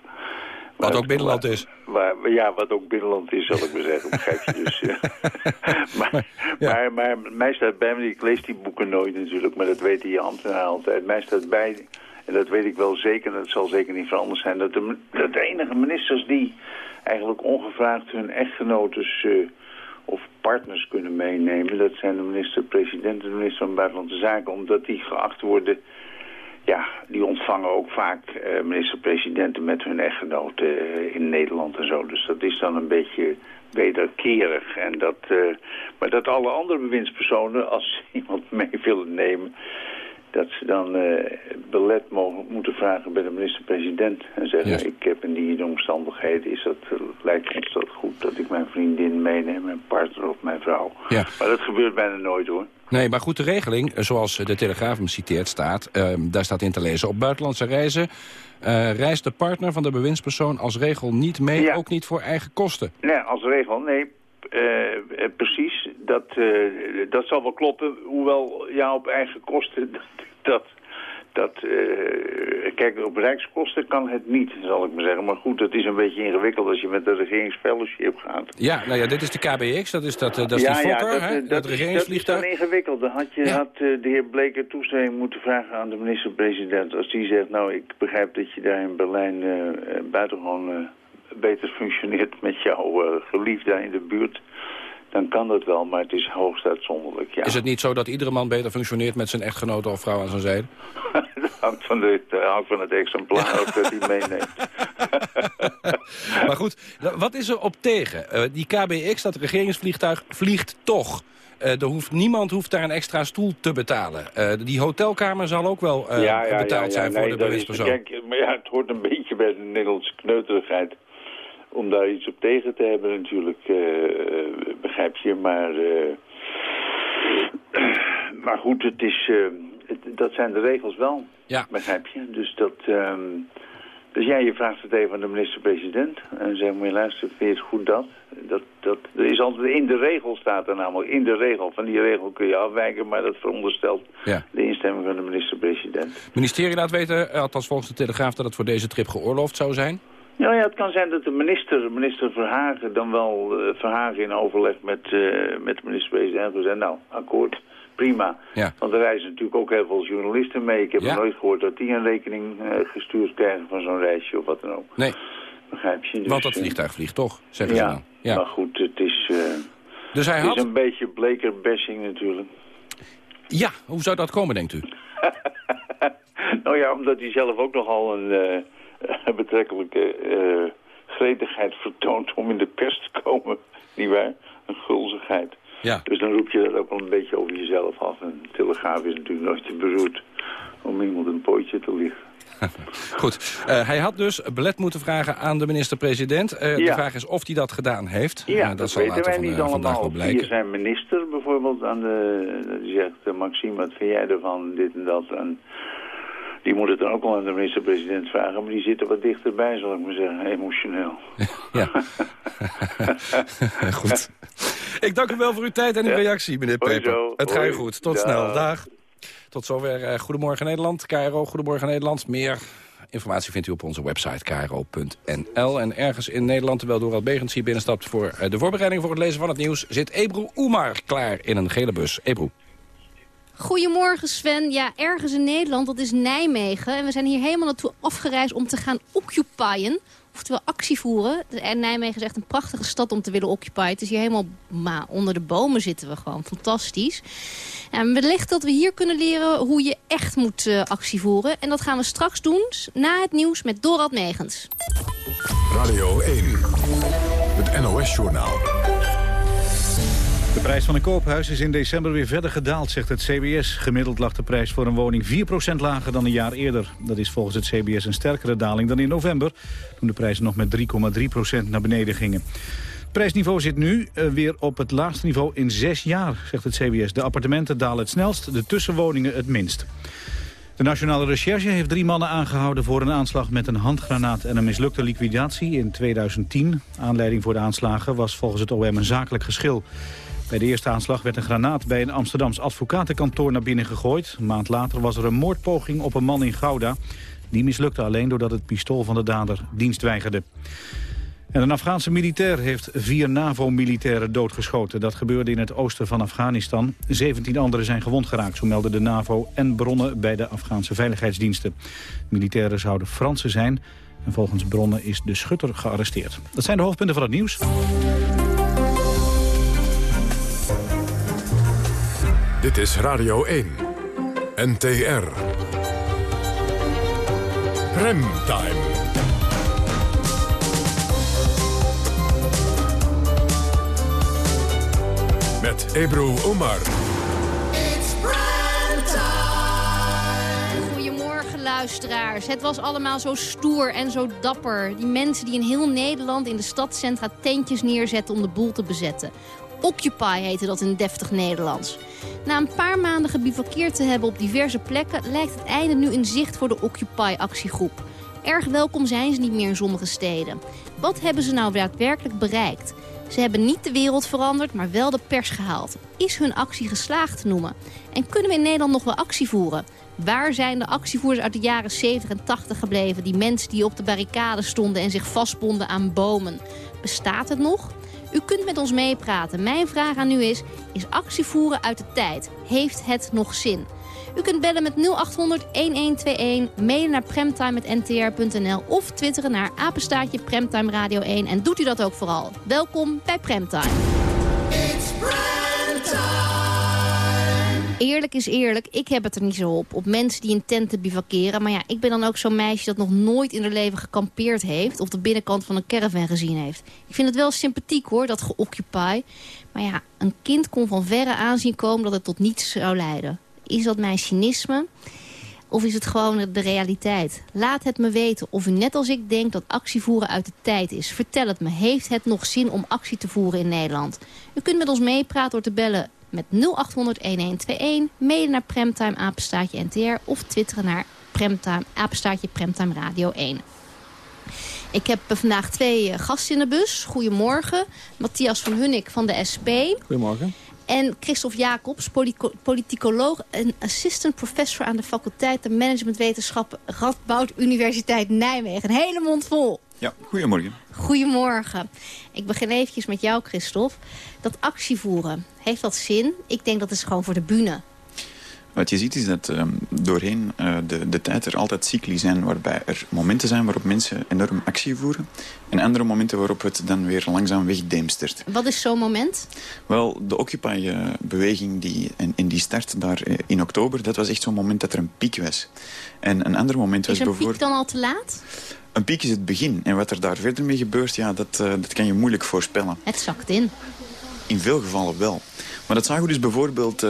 Speaker 13: Wat ook binnenland is.
Speaker 25: Waar, ja, wat ook binnenland is, zal ik maar zeggen. Begrijp je dus. ja. maar, maar, maar mij staat bij me, ik lees die boeken nooit natuurlijk, maar dat weten je ambtenaar altijd. Mij staat bij, en dat weet ik wel zeker, dat zal zeker niet veranderd zijn, dat de, dat enige ministers die eigenlijk ongevraagd hun echtgenotes eh, of partners kunnen meenemen, dat zijn de minister-president en de minister van Buitenlandse Zaken, omdat die geacht worden ja, die ontvangen ook vaak eh, minister-presidenten met hun echtgenoten eh, in Nederland en zo. Dus dat is dan een beetje wederkerig. En dat, maar dat alle andere bewindspersonen, als iemand mee willen nemen... dat ze dan eh, belet mogen, moeten vragen bij de minister-president. En zeggen, ik heb in die omstandigheden, is dat, eh, lijkt ons dat goed... dat ik mijn vriendin meeneem, mijn partner of mijn vrouw.
Speaker 13: Ja.
Speaker 25: Maar dat gebeurt bijna nooit hoor.
Speaker 13: Nee, maar goed, de regeling, eh, zoals de Telegraaf hem citeert, staat... ehm, daar staat in te lezen, op buitenlandse reizen... reist de partner van de bewindspersoon als regel niet mee, ook niet voor eigen kosten.
Speaker 25: Nee, als regel, nee. Eh, eh, precies, dat, eh, dat zal wel kloppen. Hoewel, ja, op eigen kosten, dat... dat kijk, op rijkskosten kan het niet, zal ik maar zeggen. Maar goed, het is een beetje ingewikkeld als je met de regeringsfellowship gaat.
Speaker 13: Ja, nou ja, dit is de KBX, dat is, dat, eh, dat is
Speaker 25: ja,
Speaker 13: die
Speaker 25: ja,
Speaker 13: Fokker,
Speaker 25: dat,
Speaker 13: hè? het
Speaker 25: dat, is, dat is
Speaker 13: regeringsvliegtuig.
Speaker 25: dan ingewikkeld. Dan had, je, had de heer Bleker toestemming moeten vragen aan de minister-president. Als die zegt, nou, ik begrijp dat je daar in Berlijn buitengewoon beter functioneert met jouw eh, geliefde in de buurt. Dan kan dat wel, maar het is hoogst uitzonderlijk, ja.
Speaker 13: Is het niet zo dat iedere man beter functioneert met zijn echtgenote of vrouw aan zijn zijde?
Speaker 25: dat hangt van, de, hangt van het exemplaar ook dat hij meeneemt.
Speaker 13: maar goed, wat is er op tegen? Eh, die KBX, dat regeringsvliegtuig, vliegt toch. Eh, er hoeft, niemand hoeft daar een extra stoel te betalen. Eh, die hotelkamer zal ook wel eh, betaald zijn voor
Speaker 25: nee,
Speaker 13: de bewindspersoon.
Speaker 25: Kijk, maar ja, het hoort een beetje bij de Nederlandse kneuterigheid. Om daar iets op tegen te hebben natuurlijk, eh, begrijp je. Maar, eh, maar goed, het is, eh, het- dat zijn de regels wel,
Speaker 13: ja.
Speaker 25: begrijp je. Dus dat... ehm, dus ja, je vraagt het even aan de minister-president. En zeg maar, luister, vind je het goed dat? dat, dat er is altijd in de regel staat er namelijk, in de regel. Van die regel kun je afwijken, maar dat veronderstelt
Speaker 13: Ja.
Speaker 25: de instemming van de minister-president.
Speaker 13: Het ministerie laat weten, eh, althans volgens de Telegraaf... dat het voor deze trip geoorloofd zou zijn.
Speaker 25: Nou ja, het kan zijn dat de minister, minister Verhagen, dan wel eh, Verhagen in overleg met, eh, met de minister-president gezegd, nou, akkoord, prima.
Speaker 13: Ja.
Speaker 25: Want er reizen natuurlijk ook heel veel journalisten mee. Ik heb
Speaker 13: Ja.
Speaker 25: nog nooit gehoord dat die een rekening eh, gestuurd krijgen van zo'n reisje of wat dan ook.
Speaker 13: Nee,
Speaker 25: Begrijp je? Dus,
Speaker 13: want dat
Speaker 25: eh,
Speaker 13: vliegtuig vliegt toch, zeggen ze dan. Ja.
Speaker 25: maar goed, het is, eh,
Speaker 13: Dus hij
Speaker 25: het
Speaker 13: had...
Speaker 25: is een beetje bleker-bashing natuurlijk.
Speaker 13: Ja, hoe zou dat komen, denkt u?
Speaker 25: Nou ja, omdat hij zelf ook nogal een betrekkelijke eh, gretigheid vertoont om in de pers te komen. Niet waar? Een gulzigheid.
Speaker 13: Ja.
Speaker 25: Dus dan roep je dat ook wel een beetje over jezelf af. En Telegraaf is natuurlijk nooit te beroerd om iemand een pootje te lichten.
Speaker 13: Goed, eh, hij had dus belet moeten vragen aan de minister-president. Eh, De vraag is of hij dat gedaan heeft.
Speaker 25: Ja, dat,
Speaker 13: dat zal
Speaker 25: weten
Speaker 13: later
Speaker 25: wij
Speaker 13: van,
Speaker 25: niet
Speaker 13: vandaag wel blijken.
Speaker 25: Via zijn minister bijvoorbeeld, aan de, die zegt, Maxime, wat vind jij ervan, dit en dat. En die moet het dan ook wel aan de minister-president vragen, maar die zit er wat dichterbij, zal ik maar zeggen, emotioneel.
Speaker 13: Ja. goed. Ik dank u wel voor uw tijd en uw
Speaker 25: Ja.
Speaker 13: reactie, meneer Peper. Het gaat u goed. Tot
Speaker 25: Dag.
Speaker 13: snel. Dag. Tot zover eh, Goedemorgen Nederland. KRO Goedemorgen Nederland. Meer informatie vindt u op onze website kro.nl. En ergens in Nederland, terwijl Dorald Begens hier binnenstapt... voor eh, de voorbereiding voor het lezen van het nieuws... zit Ebru Oemar klaar in een gele bus. Ebru.
Speaker 26: Goedemorgen Sven. Ja, ergens in Nederland, dat is Nijmegen. En we zijn hier helemaal naartoe afgereisd om te gaan occupyen. Oftewel actie voeren. En Nijmegen is echt een prachtige stad om te willen occupyen. Het is hier helemaal ma, onder de bomen zitten we gewoon. Fantastisch. En wellicht dat we hier kunnen leren hoe je echt moet eh, actie voeren. En dat gaan we straks doen na het nieuws met Dorad Megens.
Speaker 1: Radio 1, het NOS-journaal.
Speaker 27: De prijs van een koophuis is in december weer verder gedaald, zegt het CBS. Gemiddeld lag de prijs voor een woning 4% lager dan een jaar eerder. Dat is volgens het CBS een sterkere daling dan in november... toen de prijzen nog met 3,3% naar beneden gingen. Het prijsniveau zit nu eh, weer op het laagste niveau in zes jaar, zegt het CBS. De appartementen dalen het snelst, de tussenwoningen het minst. De Nationale Recherche heeft drie mannen aangehouden voor een aanslag met een handgranaat en een mislukte liquidatie in 2010. Aanleiding voor de aanslagen was volgens het OM een zakelijk geschil. Bij de eerste aanslag werd een granaat bij een Amsterdams advocatenkantoor naar binnen gegooid. Een maand later was er een moordpoging op een man in Gouda. Die mislukte alleen doordat het pistool van de dader dienst weigerde. En een Afghaanse militair heeft vier NAVO-militairen doodgeschoten. Dat gebeurde in het oosten van Afghanistan. 17 anderen zijn gewond geraakt, zo melden de NAVO en bronnen bij de Afghaanse veiligheidsdiensten. Militairen zouden Fransen zijn en volgens bronnen is de schutter gearresteerd. Dat zijn de hoofdpunten van het nieuws.
Speaker 1: Dit is Radio 1. NTR. Remtime. Met Ebro Omar.
Speaker 26: Goedemorgen luisteraars. Het was allemaal zo stoer en zo dapper. Die mensen die in heel Nederland in de stadcentra tentjes neerzetten om de boel te bezetten. Occupy heette dat in deftig Nederlands. Na een paar maanden gebivakkeerd te hebben op diverse plekken... lijkt het einde nu in zicht voor de Occupy-actiegroep. Erg welkom zijn ze niet meer in sommige steden. Wat hebben ze nou daadwerkelijk bereikt? Ze hebben niet de wereld veranderd, maar wel de pers gehaald. Is hun actie geslaagd te noemen? En kunnen we in Nederland nog wel actie voeren? Waar zijn de actievoerders uit de jaren 70 en 80 gebleven? Die mensen die op de barricade stonden en zich vastbonden aan bomen. Bestaat het nog? U kunt met ons meepraten. Mijn vraag aan u is, is actievoeren uit de tijd? Heeft het nog zin? U kunt bellen met 0800-1121, mailen naar premtime.ntr.nl... of twitteren naar apenstaatje Premtime Radio 1. En doet u dat ook vooral. Welkom bij Premtime. Eerlijk is eerlijk, ik heb het er niet zo op. Op mensen die in tenten bivakeren. Maar ja, ik ben dan ook zo'n meisje dat nog nooit in haar leven gekampeerd heeft... of de binnenkant van een caravan gezien heeft. Ik vind het wel sympathiek hoor, dat geoccupy. Maar ja, een kind kon van verre aanzien komen dat het tot niets zou leiden. Is dat mijn cynisme? Of is het gewoon de realiteit? Laat het me weten of u net als ik denkt dat actievoeren uit de tijd is. Vertel het me. Heeft het nog zin om actie te voeren in Nederland? U kunt met ons meepraten door te bellen met 0800-1121. Mailen naar Premtime Apenstaatje NTR. Of twitteren naar Premtime, Apenstaatje Premtime Radio 1. Ik heb vandaag twee eh, gasten in de bus. Goedemorgen. Matthias van Hunnik van de SP.
Speaker 28: Goedemorgen.
Speaker 26: En Christophe Jacobs, politicoloog en assistant professor aan de faculteit de managementwetenschappen Radboud Universiteit Nijmegen. Een hele mond vol.
Speaker 28: Ja, goedemorgen.
Speaker 26: Goedemorgen. Ik begin eventjes met jou, Christophe. Dat actievoeren, heeft dat zin? Ik denk dat is gewoon voor de bühne.
Speaker 28: Wat je ziet is dat um, doorheen uh, de, de tijd er altijd cycli zijn... waarbij er momenten zijn waarop mensen enorm actie voeren... en andere momenten waarop het dan weer langzaam wegdeemstert.
Speaker 26: Wat is zo'n moment?
Speaker 28: Wel, de Occupy-beweging die, en, en die start daar uh, in oktober... dat was echt zo'n moment dat er een piek was. En een ander moment was bijvoorbeeld...
Speaker 26: Is een piek dan al te laat?
Speaker 28: Een piek is het begin. En wat er daar verder mee gebeurt, ja, dat, uh, dat kan je moeilijk voorspellen.
Speaker 26: Het zakt in.
Speaker 28: In veel gevallen wel. Maar dat zagen we dus bijvoorbeeld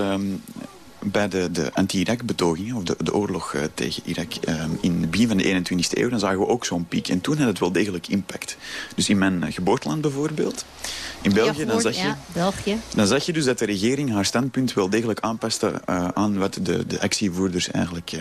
Speaker 28: bij de, de anti-Irak-betogingen, of de, de oorlog uh, tegen Irak, uh, in het begin van de 21e eeuw, dan zagen we ook zo'n piek. En toen had het wel degelijk impact. Dus in mijn geboorteland bijvoorbeeld, in België,
Speaker 26: ja,
Speaker 28: dan, zag je,
Speaker 26: ja, België.
Speaker 28: dan zag je dus dat de regering haar standpunt wel degelijk aanpaste uh, aan wat de, de actievoerders eigenlijk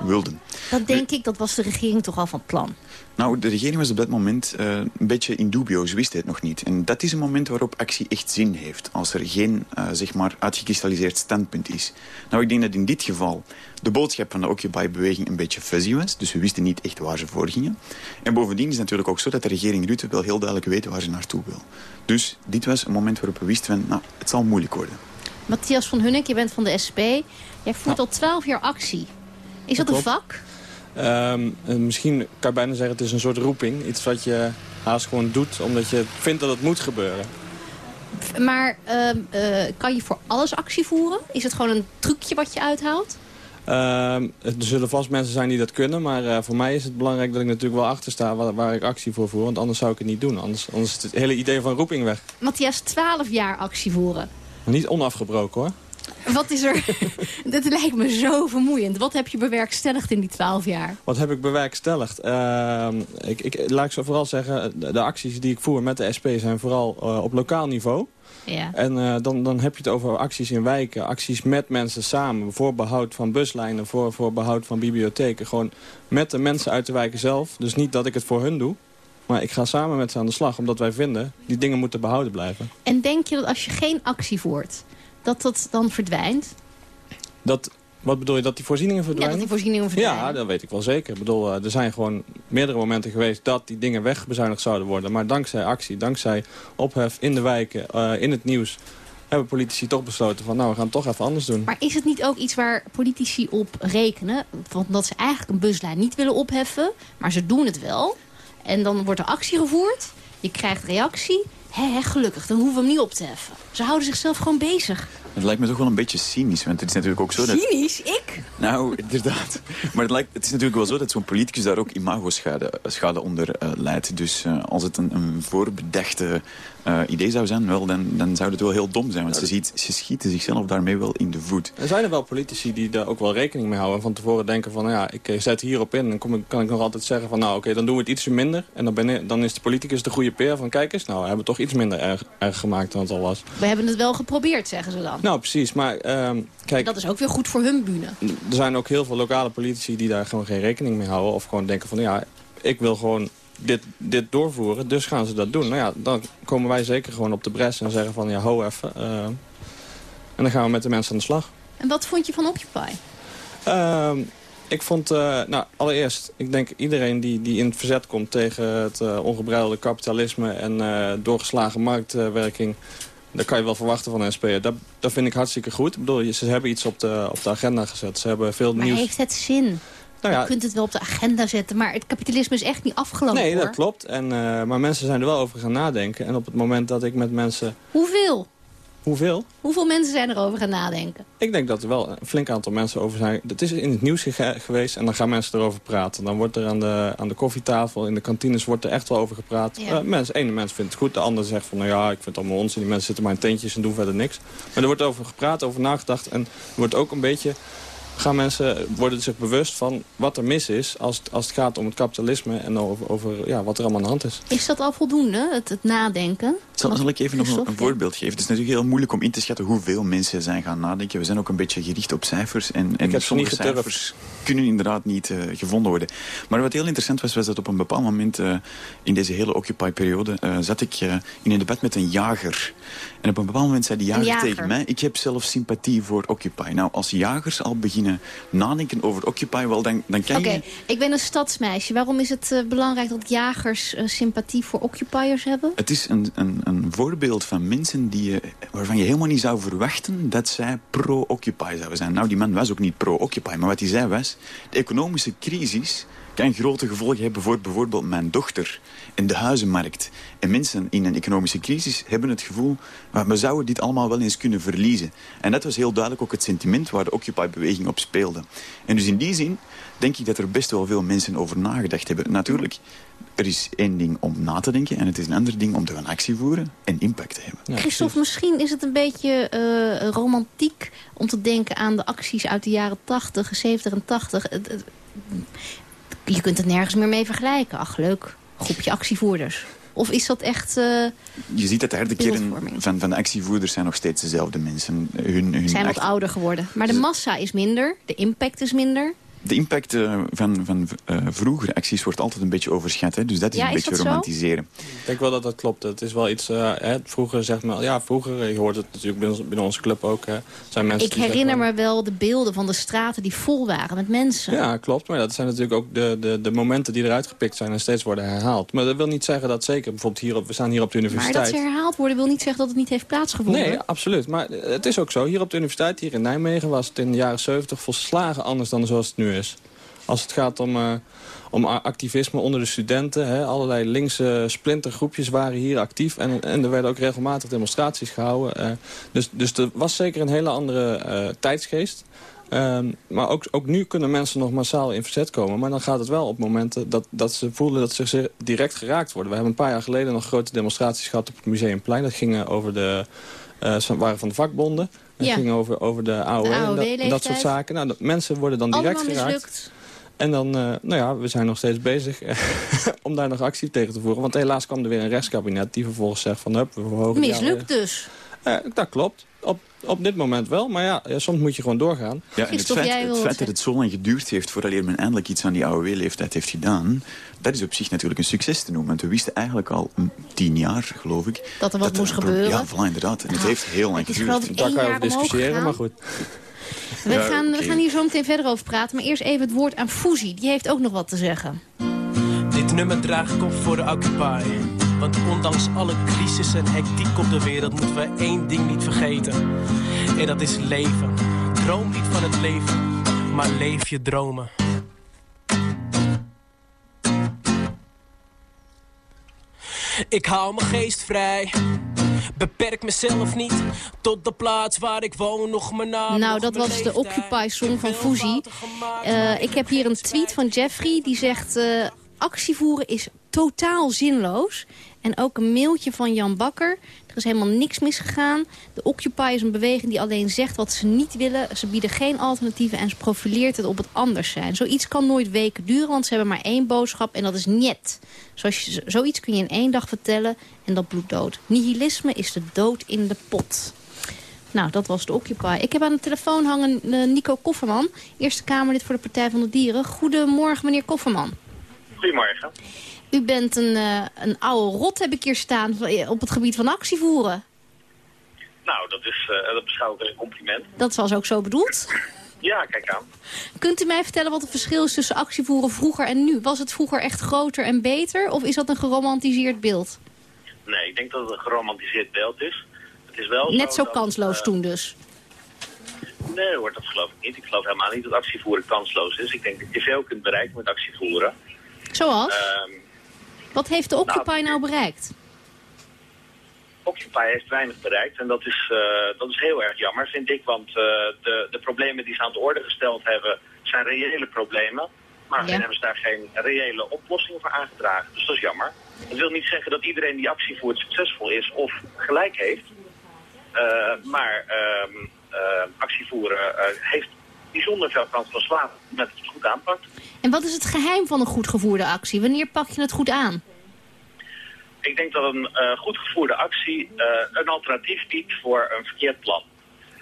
Speaker 28: wilden.
Speaker 26: Dat denk ik, dat was de regering toch al van plan.
Speaker 28: Nou, de regering was op dat moment uh, een beetje in dubio. Ze wist het nog niet. En dat is een moment waarop actie echt zin heeft. Als er geen, uh, zeg maar, uitgekristalliseerd standpunt is. Nou, ik denk dat in dit geval de boodschap van de Occupy-beweging een beetje fuzzy was. Dus we wisten niet echt waar ze voor gingen. En bovendien is het natuurlijk ook zo dat de regering Rutte wel heel duidelijk weet waar ze naartoe wil. Dus dit was een moment waarop we wisten van, nou, het zal moeilijk worden.
Speaker 26: Matthias van Hunnik, je bent van de SP. Jij voert ja. al twaalf jaar actie. Is dat, dat een vak?
Speaker 28: Um, misschien kan je bijna zeggen, het is een soort roeping. Iets wat je haast gewoon doet, omdat je vindt dat het moet gebeuren.
Speaker 26: Maar uh, uh, kan je voor alles actie voeren? Is het gewoon een trucje wat je uithaalt?
Speaker 28: Uh, er zullen vast mensen zijn die dat kunnen, maar uh, voor mij is het belangrijk dat ik natuurlijk wel achter sta waar, waar, ik actie voor voer. Want anders zou ik het niet doen. Anders, anders is het hele idee van roeping weg.
Speaker 26: Matthias, 12 jaar actie voeren.
Speaker 28: Maar niet onafgebroken hoor.
Speaker 26: Wat is er... dat lijkt me zo vermoeiend. Wat heb je bewerkstelligd in die twaalf jaar?
Speaker 28: Wat heb ik bewerkstelligd? Uh, ik, ik, laat ik zo vooral zeggen, de, de, acties die ik voer met de SP zijn vooral uh, op lokaal niveau.
Speaker 26: Ja.
Speaker 28: En uh, dan, dan heb je het over acties in wijken, acties met mensen samen. Voor behoud van buslijnen, voor, voor behoud van bibliotheken. Gewoon met de mensen uit de wijken zelf. Dus niet dat ik het voor hun doe.
Speaker 29: Maar ik ga samen met ze aan de slag, omdat wij vinden... die dingen moeten behouden blijven.
Speaker 26: En denk je dat als je geen actie voert, dat dat dan verdwijnt?
Speaker 29: Dat, wat bedoel je, dat die voorzieningen
Speaker 26: Ja,
Speaker 29: verdwijnen?
Speaker 26: dat die voorzieningen verdwijnen.
Speaker 29: Ja, dat weet ik wel zeker. Ik bedoel, eh, er zijn gewoon meerdere momenten geweest dat die dingen wegbezuinigd zouden worden. Maar dankzij actie, dankzij ophef in de wijken, eh, in het nieuws... hebben politici toch besloten van, nou, we gaan het toch even anders doen.
Speaker 26: Maar is het niet ook iets waar politici op rekenen? Want dat ze eigenlijk een buslijn niet willen opheffen, maar ze doen het wel. En dan wordt er actie gevoerd, je krijgt reactie. Hé, gelukkig, dan hoeven we hem niet op te heffen. Ze houden zichzelf gewoon bezig.
Speaker 28: Het lijkt me toch wel een beetje cynisch, want het is natuurlijk ook zo dat...
Speaker 26: Cynisch? Ik?
Speaker 28: Nou, inderdaad. Maar het, lijkt, het is natuurlijk wel zo dat zo'n politicus daar ook imago-schade schade onder eh, leidt. Dus eh, als het een, een voorbedachte eh, idee zou zijn, wel, dan, dan zou het wel heel dom zijn. Want ze, ziet, ze schieten zichzelf daarmee wel in de voet.
Speaker 29: Er zijn er wel politici die daar ook wel rekening mee houden. En van tevoren denken van, nou ja, ik eh, zet hierop in. En dan kom ik, kan ik nog altijd zeggen van, nou oké, dan doen we het ietsje minder. En dan, ben ik- dan is de politicus de goede peer van, kijk eens, nou, we hebben toch iets minder erg, erg gemaakt dan het al was.
Speaker 26: We hebben het wel geprobeerd, zeggen ze dan.
Speaker 29: Nou, precies. Maar ehm, kijk,
Speaker 26: Dat is ook weer goed voor hun bühne.
Speaker 29: er zijn ook heel veel lokale politici die daar gewoon geen rekening mee houden. Of gewoon denken van, ja, ik wil gewoon dit, dit doorvoeren, dus gaan ze dat doen. Nou ja, dan komen wij zeker gewoon op de bres en zeggen van, ja, ho even. eh, en dan gaan we met de mensen aan de slag.
Speaker 26: En wat vond je van Occupy?
Speaker 29: Ehm, ik vond, eh, nou, allereerst, ik denk iedereen die, die in het verzet komt tegen het eh, ongebreidelde kapitalisme en doorgeslagen marktwerking, daar kan je wel verwachten van een SP'er. Dat, dat vind ik hartstikke goed. Ik bedoel, ze hebben iets op de, op de agenda gezet. Ze hebben veel
Speaker 26: Maar
Speaker 29: nieuws.
Speaker 26: heeft het zin?
Speaker 29: Nou ja,
Speaker 26: je kunt het wel op de agenda zetten, maar het kapitalisme is echt niet afgelopen.
Speaker 29: Nee,
Speaker 26: hoor.
Speaker 29: dat klopt. En, eh, maar mensen zijn er wel over gaan nadenken. En op het moment dat ik met mensen...
Speaker 26: Hoeveel?
Speaker 29: Hoeveel?
Speaker 26: Hoeveel mensen zijn erover gaan nadenken?
Speaker 29: Ik denk dat er wel een flink aantal mensen over zijn. Het is in het nieuws geweest en dan gaan mensen erover praten. Dan wordt er aan de, aan de koffietafel, in de kantines wordt er echt wel over gepraat.
Speaker 26: Ja.
Speaker 29: Eh, mensen, ene mens vindt het goed, de ander zegt van... nou ja, ik vind het allemaal onzin. Die mensen zitten maar in tentjes en doen verder niks. Maar er wordt over gepraat, over nagedacht. En er wordt ook een beetje... Gaan mensen worden zich bewust van wat er mis is als het, als het gaat om het kapitalisme en over, over ja, wat er allemaal aan de hand is.
Speaker 26: Is dat al voldoende, het, het nadenken?
Speaker 28: Zal, zal ik even nog een, voorbeeld geven? Het is natuurlijk heel moeilijk om in te schatten hoeveel mensen zijn gaan nadenken. We zijn ook een beetje gericht op cijfers. En, en sommige cijfers kunnen inderdaad niet eh, gevonden worden. Maar wat heel interessant was, was dat op een bepaald moment eh, in deze hele Occupy-periode eh, zat ik eh, in een debat met een jager. En op een bepaald moment zei die jager,
Speaker 26: jager.
Speaker 28: tegen mij, ik heb zelf sympathie voor Occupy. Nou, als jagers al beginnen nadenken over Occupy, wel, dan, dan kan
Speaker 26: Oké,
Speaker 28: je...
Speaker 26: ik ben een stadsmeisje. Waarom is het eh, belangrijk dat jagers eh, sympathie voor occupiers hebben?
Speaker 28: Het is een, een, een voorbeeld van mensen die je, waarvan je helemaal niet zou verwachten dat zij pro-Occupy zouden zijn. Nou, die man was ook niet pro-Occupy, maar wat hij zei was... de economische crisis kan grote gevolgen hebben voor bijvoorbeeld mijn dochter en de huizenmarkt. En mensen in een economische crisis hebben het gevoel... "Maar we zouden dit allemaal wel eens kunnen verliezen. En dat was heel duidelijk ook het sentiment waar de Occupy-beweging op speelde. En dus in die zin denk ik dat er best wel veel mensen over nagedacht hebben. Natuurlijk, er is één ding om na te denken en het is een ander ding om te gaan actie voeren en impact te hebben.
Speaker 26: Christophe, misschien is het een beetje eh, romantiek om te denken aan de acties uit de jaren 80, 70 en 80. Het- het- je kunt het nergens meer mee vergelijken. Ach, leuk. Groepje actievoerders. Of is dat echt... eh,
Speaker 28: Je ziet dat de
Speaker 26: Beeldvorming.
Speaker 28: van, van de actievoerders zijn nog steeds dezelfde mensen. Hun, hun
Speaker 26: zijn wat ouder geworden. Maar de massa is minder. De impact is minder.
Speaker 28: De impact eh, van, van eh, vroegere acties wordt altijd een beetje overschat. Hè? Dus dat is
Speaker 26: Ja,
Speaker 28: een
Speaker 26: is
Speaker 28: beetje
Speaker 26: zo?
Speaker 28: romantiseren.
Speaker 29: Ik denk wel dat dat klopt. Het is wel iets, eh, hè, vroeger zeg maar, ja vroeger, je hoort het natuurlijk binnen, onze club ook, hè, zijn mensen
Speaker 26: Ik herinner me wel de beelden van de straten die vol waren met mensen.
Speaker 29: Ja, klopt. Maar dat zijn natuurlijk ook de, de, de momenten die eruit gepikt zijn en steeds worden herhaald. Maar dat wil niet zeggen dat zeker, bijvoorbeeld hier op, we staan hier op de
Speaker 26: maar dat
Speaker 29: universiteit.
Speaker 26: ze herhaald worden wil niet zeggen dat het niet heeft plaatsgevonden.
Speaker 29: Nee, absoluut. Maar het is ook zo. Hier op de universiteit, hier in Nijmegen, was het in de jaren 70 volslagen anders dan zoals het nu Als het gaat om, eh, om activisme onder de studenten. Hè, allerlei linkse splintergroepjes waren hier actief. En, en er werden ook regelmatig demonstraties gehouden. eh. dus, dus er was zeker een hele andere eh, tijdsgeest. Ehm, maar ook, ook nu kunnen mensen nog massaal in verzet komen. Maar dan gaat het wel op momenten dat, dat ze voelen dat ze zich direct geraakt worden. We hebben een paar jaar geleden nog grote demonstraties gehad op het Museumplein. Dat ging over de, waren van de vakbonden. Dat
Speaker 26: Ja.
Speaker 29: ging over, over de AOW,
Speaker 26: De
Speaker 29: en, dat, dat
Speaker 26: AOW-leeftijd.
Speaker 29: soort zaken. Nou, de mensen worden dan direct
Speaker 26: Allemaal
Speaker 29: geraakt.
Speaker 26: mislukt.
Speaker 29: En dan, eh, nou ja, we zijn nog steeds bezig om daar nog actie tegen te voeren. Want helaas kwam er weer een rechtskabinet die vervolgens zegt van... Hup, we verhogen
Speaker 26: Mislukt dus.
Speaker 29: Eh, dat klopt. Op, op dit moment wel, maar ja, ja, soms moet je gewoon doorgaan.
Speaker 28: Ja, en het feit, het feit dat het zo lang geduurd heeft voordat men eindelijk iets aan die AOW-leeftijd heeft gedaan, dat is op zich natuurlijk een succes te noemen. Want we wisten eigenlijk al tien jaar, geloof ik...
Speaker 26: Dat er wat moest gebeuren.
Speaker 28: Ja, voilà, inderdaad. En het heeft heel lang geduurd.
Speaker 29: Daar kan je
Speaker 26: jaar
Speaker 29: over discussiëren, maar goed.
Speaker 26: We,
Speaker 28: Ja,
Speaker 26: gaan, we gaan hier zo meteen verder over praten. Maar eerst even het woord aan Fuzi. Die heeft ook nog wat te zeggen.
Speaker 30: Dit nummer draag ik op voor de Occupy. Want ondanks alle crisis en hectiek op de wereld moeten we één ding niet vergeten. En dat is leven. Droom niet van het leven, maar leef je dromen. Ik hou mijn geest vrij. Beperk mezelf niet tot de plaats waar ik woon. Nog mijn naam.
Speaker 26: Nou, dat was de. Occupy-song van Fuzi. Eh, ik heb hier een tweet van Jeffrey. Die zegt, eh, actie voeren is totaal zinloos. En ook een mailtje van Jan Bakker. Er is helemaal niks misgegaan. De Occupy is een beweging die alleen zegt wat ze niet willen. Ze bieden geen alternatieven en ze profileert het op het anders zijn. Zoiets kan nooit weken duren, want ze hebben maar één boodschap en dat is niet. Zoals je, zoiets kun je in één dag vertellen en dat bloedt dood. Nihilisme is de dood in de pot. Nou, dat was de Occupy. Ik heb aan de telefoon hangen eh, Nico Kofferman, Eerste Kamerlid voor de Partij van de Dieren. Goedemorgen, meneer Kofferman.
Speaker 31: Goedemorgen.
Speaker 26: U bent een, eh, een oude rot, heb ik hier staan, eh, op het gebied van actievoeren.
Speaker 31: Nou, dat, is, eh, dat beschouw ik als een compliment.
Speaker 26: Dat was ook zo bedoeld.
Speaker 31: Ja, kijk aan.
Speaker 26: Kunt u mij vertellen wat het verschil is tussen actievoeren vroeger en nu? Was het vroeger echt groter en beter? Of is dat een geromantiseerd beeld?
Speaker 31: Nee, ik denk dat het een geromantiseerd beeld is. Het is wel
Speaker 26: Net zo kansloos toen dus.
Speaker 31: Nee hoor, dat geloof ik niet. Ik geloof helemaal niet dat actievoeren kansloos is. Ik denk dat je veel kunt bereiken met actievoeren.
Speaker 26: Zoals?
Speaker 31: Ehm
Speaker 26: Wat heeft de Occupy nou bereikt?
Speaker 31: Occupy heeft weinig bereikt en dat is, eh, dat is heel erg jammer, vind ik. Want eh, de, de problemen die ze aan de orde gesteld hebben, zijn reële problemen. Maar
Speaker 26: Ja.
Speaker 31: hebben ze daar geen reële oplossingen voor aangedragen. Dus dat is jammer. Dat wil niet zeggen dat iedereen die actie voert succesvol is of gelijk heeft. Eh, maar ehm eh, actie voeren heeft bijzonder veel kans van slagen met het goed aanpakt.
Speaker 26: En wat is het geheim van een goed gevoerde actie? Wanneer pak je het goed aan?
Speaker 31: Ik denk dat een eh, goed gevoerde actie eh, een alternatief biedt voor een verkeerd plan.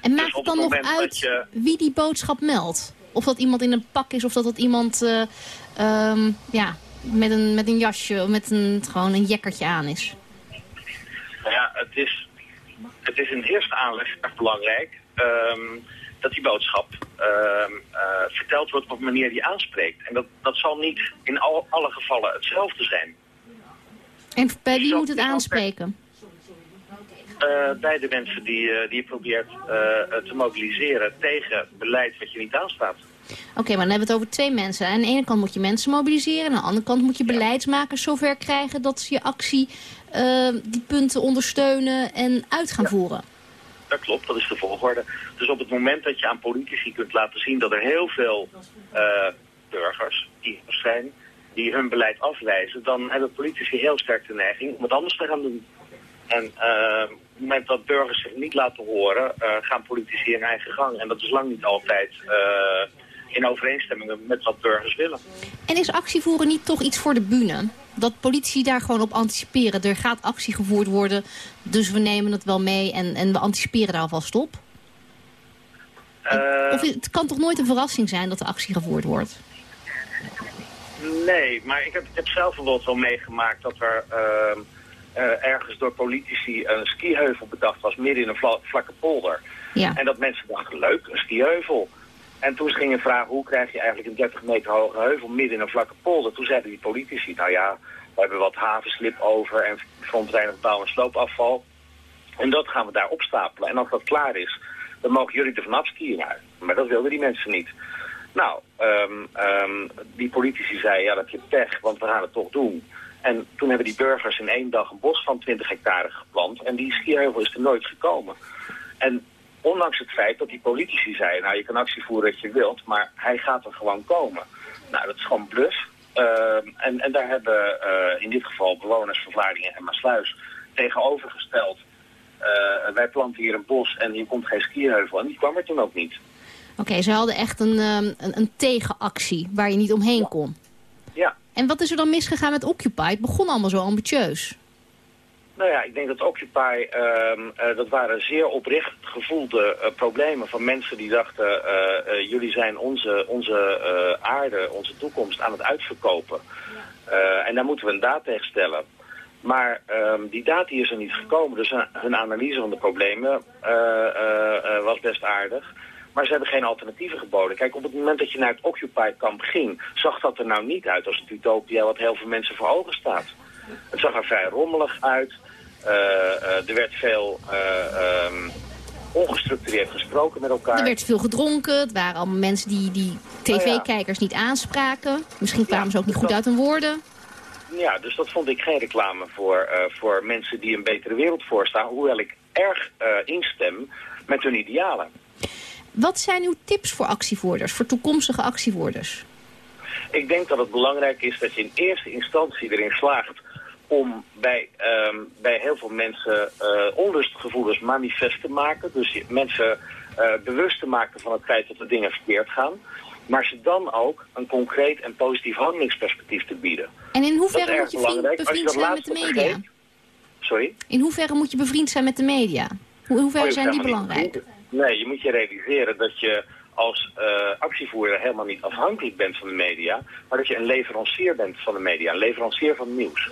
Speaker 26: En
Speaker 31: Dus
Speaker 26: maakt
Speaker 31: op
Speaker 26: het dan
Speaker 31: het
Speaker 26: nog uit
Speaker 31: je-
Speaker 26: wie die boodschap meldt? Of dat iemand in een pak is of dat dat iemand eh, ehm, ja, met, een, met een jasje of met een, gewoon een jekkertje aan is?
Speaker 31: Nou ja, het is, het is in eerste aanleg erg belangrijk ehm, dat die boodschap ehm, eh, verteld wordt op een manier die aanspreekt. En dat, dat zal niet in al, alle gevallen hetzelfde zijn.
Speaker 26: En bij wie
Speaker 31: Zo,
Speaker 26: moet het aanspreken?
Speaker 31: Eh, bij de mensen die, eh, die je probeert te mobiliseren tegen beleid wat je niet aanstaat.
Speaker 26: Oké, maar dan hebben we het over twee mensen. Aan de ene kant moet je mensen mobiliseren. En aan de andere kant moet je beleidsmakers zover krijgen... dat ze je actie die punten ondersteunen en uit gaan voeren.
Speaker 31: Dat klopt, dat is de volgorde. Dus op het moment dat je aan politici kunt laten zien dat er heel veel eh, burgers die zijn, die hun beleid afwijzen, dan hebben politici heel sterk de neiging om het anders te gaan doen. En eh, op het moment dat burgers zich niet laten horen, eh, gaan politici hun eigen gang. En dat is lang niet altijd in overeenstemming met wat burgers willen.
Speaker 26: En is actievoeren niet toch iets voor de bühne? Dat politici daar gewoon op anticiperen. Er gaat actie gevoerd worden, dus we nemen het wel mee en, en we anticiperen daar alvast op?
Speaker 31: Eh,
Speaker 26: Of het kan toch nooit een verrassing zijn dat er actie gevoerd wordt?
Speaker 31: Nee, maar ik heb, ik heb zelf bijvoorbeeld wel meegemaakt dat er ehm, eh, ergens door politici een skiheuvel bedacht was midden in een vla- vlakke polder.
Speaker 26: Ja.
Speaker 31: En dat mensen dachten, leuk, een skiheuvel. En toen ze gingen vragen, hoe krijg je eigenlijk een 30 meter hoge heuvel midden in een vlakke polder? Toen zeiden die politici, nou ja, we hebben wat havenslip over en verontreinigd bouw- en sloopafval. En dat gaan we daar opstapelen. En als dat klaar is, dan mogen jullie er vanaf skiën. Nou, maar dat wilden die mensen niet. Nou, ehm, ehm, die politici zeiden, ja, dat je pech, want we gaan het toch doen. En toen hebben die burgers in één dag een bos van 20 hectare geplant. En die skiheuvel is er nooit gekomen. En ondanks het feit dat die politici zeiden, nou, je kan actie voeren wat je wilt, maar hij gaat er gewoon komen. Nou, dat is gewoon bluff. Ehm, en, en daar hebben eh, in dit geval bewoners van Vlaardingen en Maasluis tegenovergesteld. eh, wij planten hier een bos en hier komt geen skiheuvel. En die kwam er toen ook niet.
Speaker 26: Oké, ze hadden echt een, ehm, een, een tegenactie waar je niet omheen kon.
Speaker 31: Ja.
Speaker 26: En wat is er dan misgegaan met Occupy? Het begon allemaal zo ambitieus.
Speaker 31: Nou ja, ik denk dat Occupy, ehm, eh, dat waren zeer oprecht gevoelde eh, problemen van mensen die dachten, eh, jullie zijn onze, onze aarde, onze toekomst aan het uitverkopen. En daar moeten we een daad tegen stellen. Maar ehm, die daad die is er niet gekomen, dus hun, analyse van de problemen was best aardig. Maar ze hebben geen alternatieven geboden. Kijk, op het moment dat je naar het Occupy-kamp ging, zag dat er nou niet uit als het utopia wat heel veel mensen voor ogen staat. Het zag er vrij rommelig uit. Eh, eh, er werd veel ehm, ongestructureerd gesproken met elkaar.
Speaker 26: Er werd veel gedronken. Het waren allemaal mensen die, die tv-kijkers niet aanspraken. Misschien kwamen ze ook niet goed uit hun woorden.
Speaker 31: Ja, dus dat vond ik geen reclame voor, voor mensen die een betere wereld voorstaan. Hoewel ik erg instem met hun idealen.
Speaker 26: Wat zijn uw tips voor actievoerders, voor toekomstige actievoerders?
Speaker 31: Ik denk dat het belangrijk is dat je in eerste instantie erin slaagt om bij, ehm, bij heel veel mensen eh onrustgevoelens manifest te maken. Dus mensen eh, bewust te maken van het feit dat er dingen verkeerd gaan. Maar ze dan ook een concreet en positief handelingsperspectief te bieden.
Speaker 26: En in hoeverre
Speaker 31: is
Speaker 26: moet je vriend,
Speaker 31: belangrijk. Als je
Speaker 26: bevriend
Speaker 31: dat
Speaker 26: zijn met de
Speaker 31: laatste
Speaker 26: media?
Speaker 31: vergeet- Sorry?
Speaker 26: In hoeverre moet je bevriend zijn met de media? Hoe, in hoeverre
Speaker 31: Oh,
Speaker 26: zijn die belangrijk?
Speaker 31: niet- Nee, je moet je realiseren dat je als eh, actievoerder helemaal niet afhankelijk bent van de media, maar dat je een leverancier bent van de media, een leverancier van nieuws.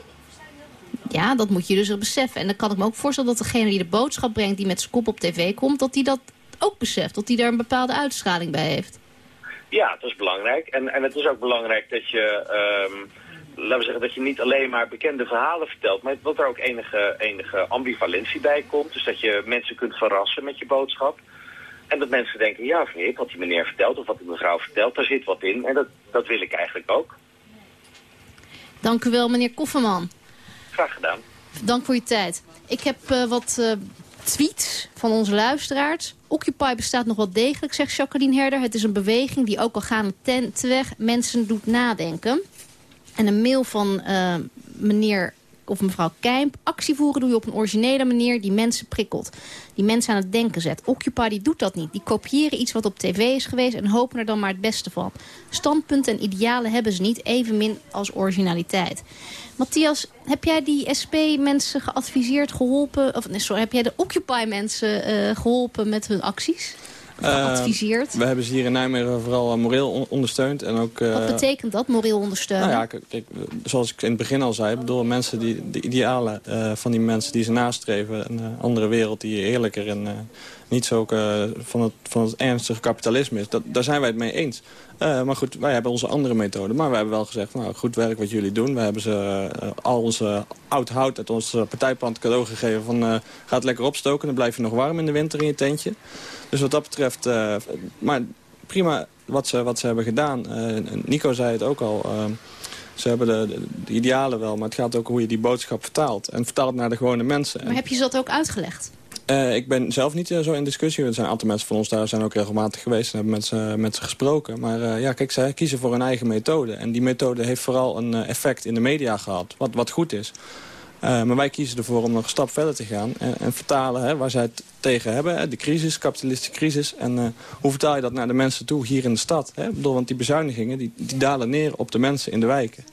Speaker 26: Ja, dat moet je dus beseffen. En dan kan ik me ook voorstellen dat degene die de boodschap brengt... die met zijn kop op tv komt, dat die dat ook beseft. Dat die daar een bepaalde uitstraling bij heeft.
Speaker 31: Ja, dat is belangrijk. En, en het is ook belangrijk dat je, ehm, laten we zeggen, dat je niet alleen maar bekende verhalen vertelt, maar dat er ook enige, enige ambivalentie bij komt. Dus dat je mensen kunt verrassen met je boodschap. En dat mensen denken, ja, verhip, wat die meneer vertelt of wat die mevrouw vertelt, daar zit wat in. En dat, dat wil ik eigenlijk ook.
Speaker 26: Dank u wel, meneer Kofferman.
Speaker 31: Graag gedaan.
Speaker 26: Dank voor je tijd. Ik heb eh, wat eh, tweets van onze luisteraars. Occupy bestaat nog wel degelijk, zegt Jacqueline Herder. Het is een beweging die ook al gaande tentweg mensen doet nadenken. En een mail van eh, meneer of mevrouw Kijmp. Actie voeren doe je op een originele manier die mensen prikkelt. Die mensen aan het denken zet. Occupy die doet dat niet. Die kopiëren iets wat op tv is geweest en hopen er dan maar het beste van. Standpunten en idealen hebben ze niet, evenmin als originaliteit. Matthias, heb jij die SP-mensen geadviseerd, geholpen... of nee, sorry, heb jij de Occupy-mensen eh, geholpen met hun acties? Geadviseerd?
Speaker 29: we hebben ze hier in Nijmegen vooral eh, moreel on- ondersteund. En ook, eh,
Speaker 26: Wat betekent dat, moreel ondersteunen?
Speaker 29: Nou ja, kijk, zoals ik in het begin al zei, ik bedoel, mensen die, de idealen eh, van die mensen die ze nastreven, een eh, andere wereld die eerlijker en eh, niet zo eh, van, het, van ernstige kapitalisme is, dat, daar zijn wij het mee eens. Eh, maar goed, wij hebben onze andere methode. Maar wij hebben wel gezegd, nou, goed werk wat jullie doen. We hebben ze eh, al onze oud hout uit ons partijpand cadeau gegeven van uh, ga het lekker opstoken, dan blijf je nog warm in de winter in je tentje. Dus wat dat betreft, maar prima wat ze, wat ze hebben gedaan. Nico zei het ook al. Ze hebben de, de, de, idealen wel, maar het gaat ook hoe je die boodschap vertaalt. En vertaalt naar de gewone mensen.
Speaker 26: Maar heb je ze dat ook uitgelegd?
Speaker 29: Uh, ik ben zelf niet uh, zo in discussie. Er zijn een aantal mensen van ons daar zijn ook regelmatig geweest... en hebben met ze, met ze gesproken. Maar uh, ja, kijk, zij kiezen voor hun eigen methode. En die methode heeft vooral een effect in de media gehad, wat, wat goed is. Maar wij kiezen ervoor om nog een stap verder te gaan en, en vertalen hè, waar zij het tegen hebben. Hè, de crisis, kapitalistische crisis. En hoe vertaal je dat naar de mensen toe hier in de stad? Hè? Bedoel, want die bezuinigingen die, die dalen neer op de mensen in de wijken.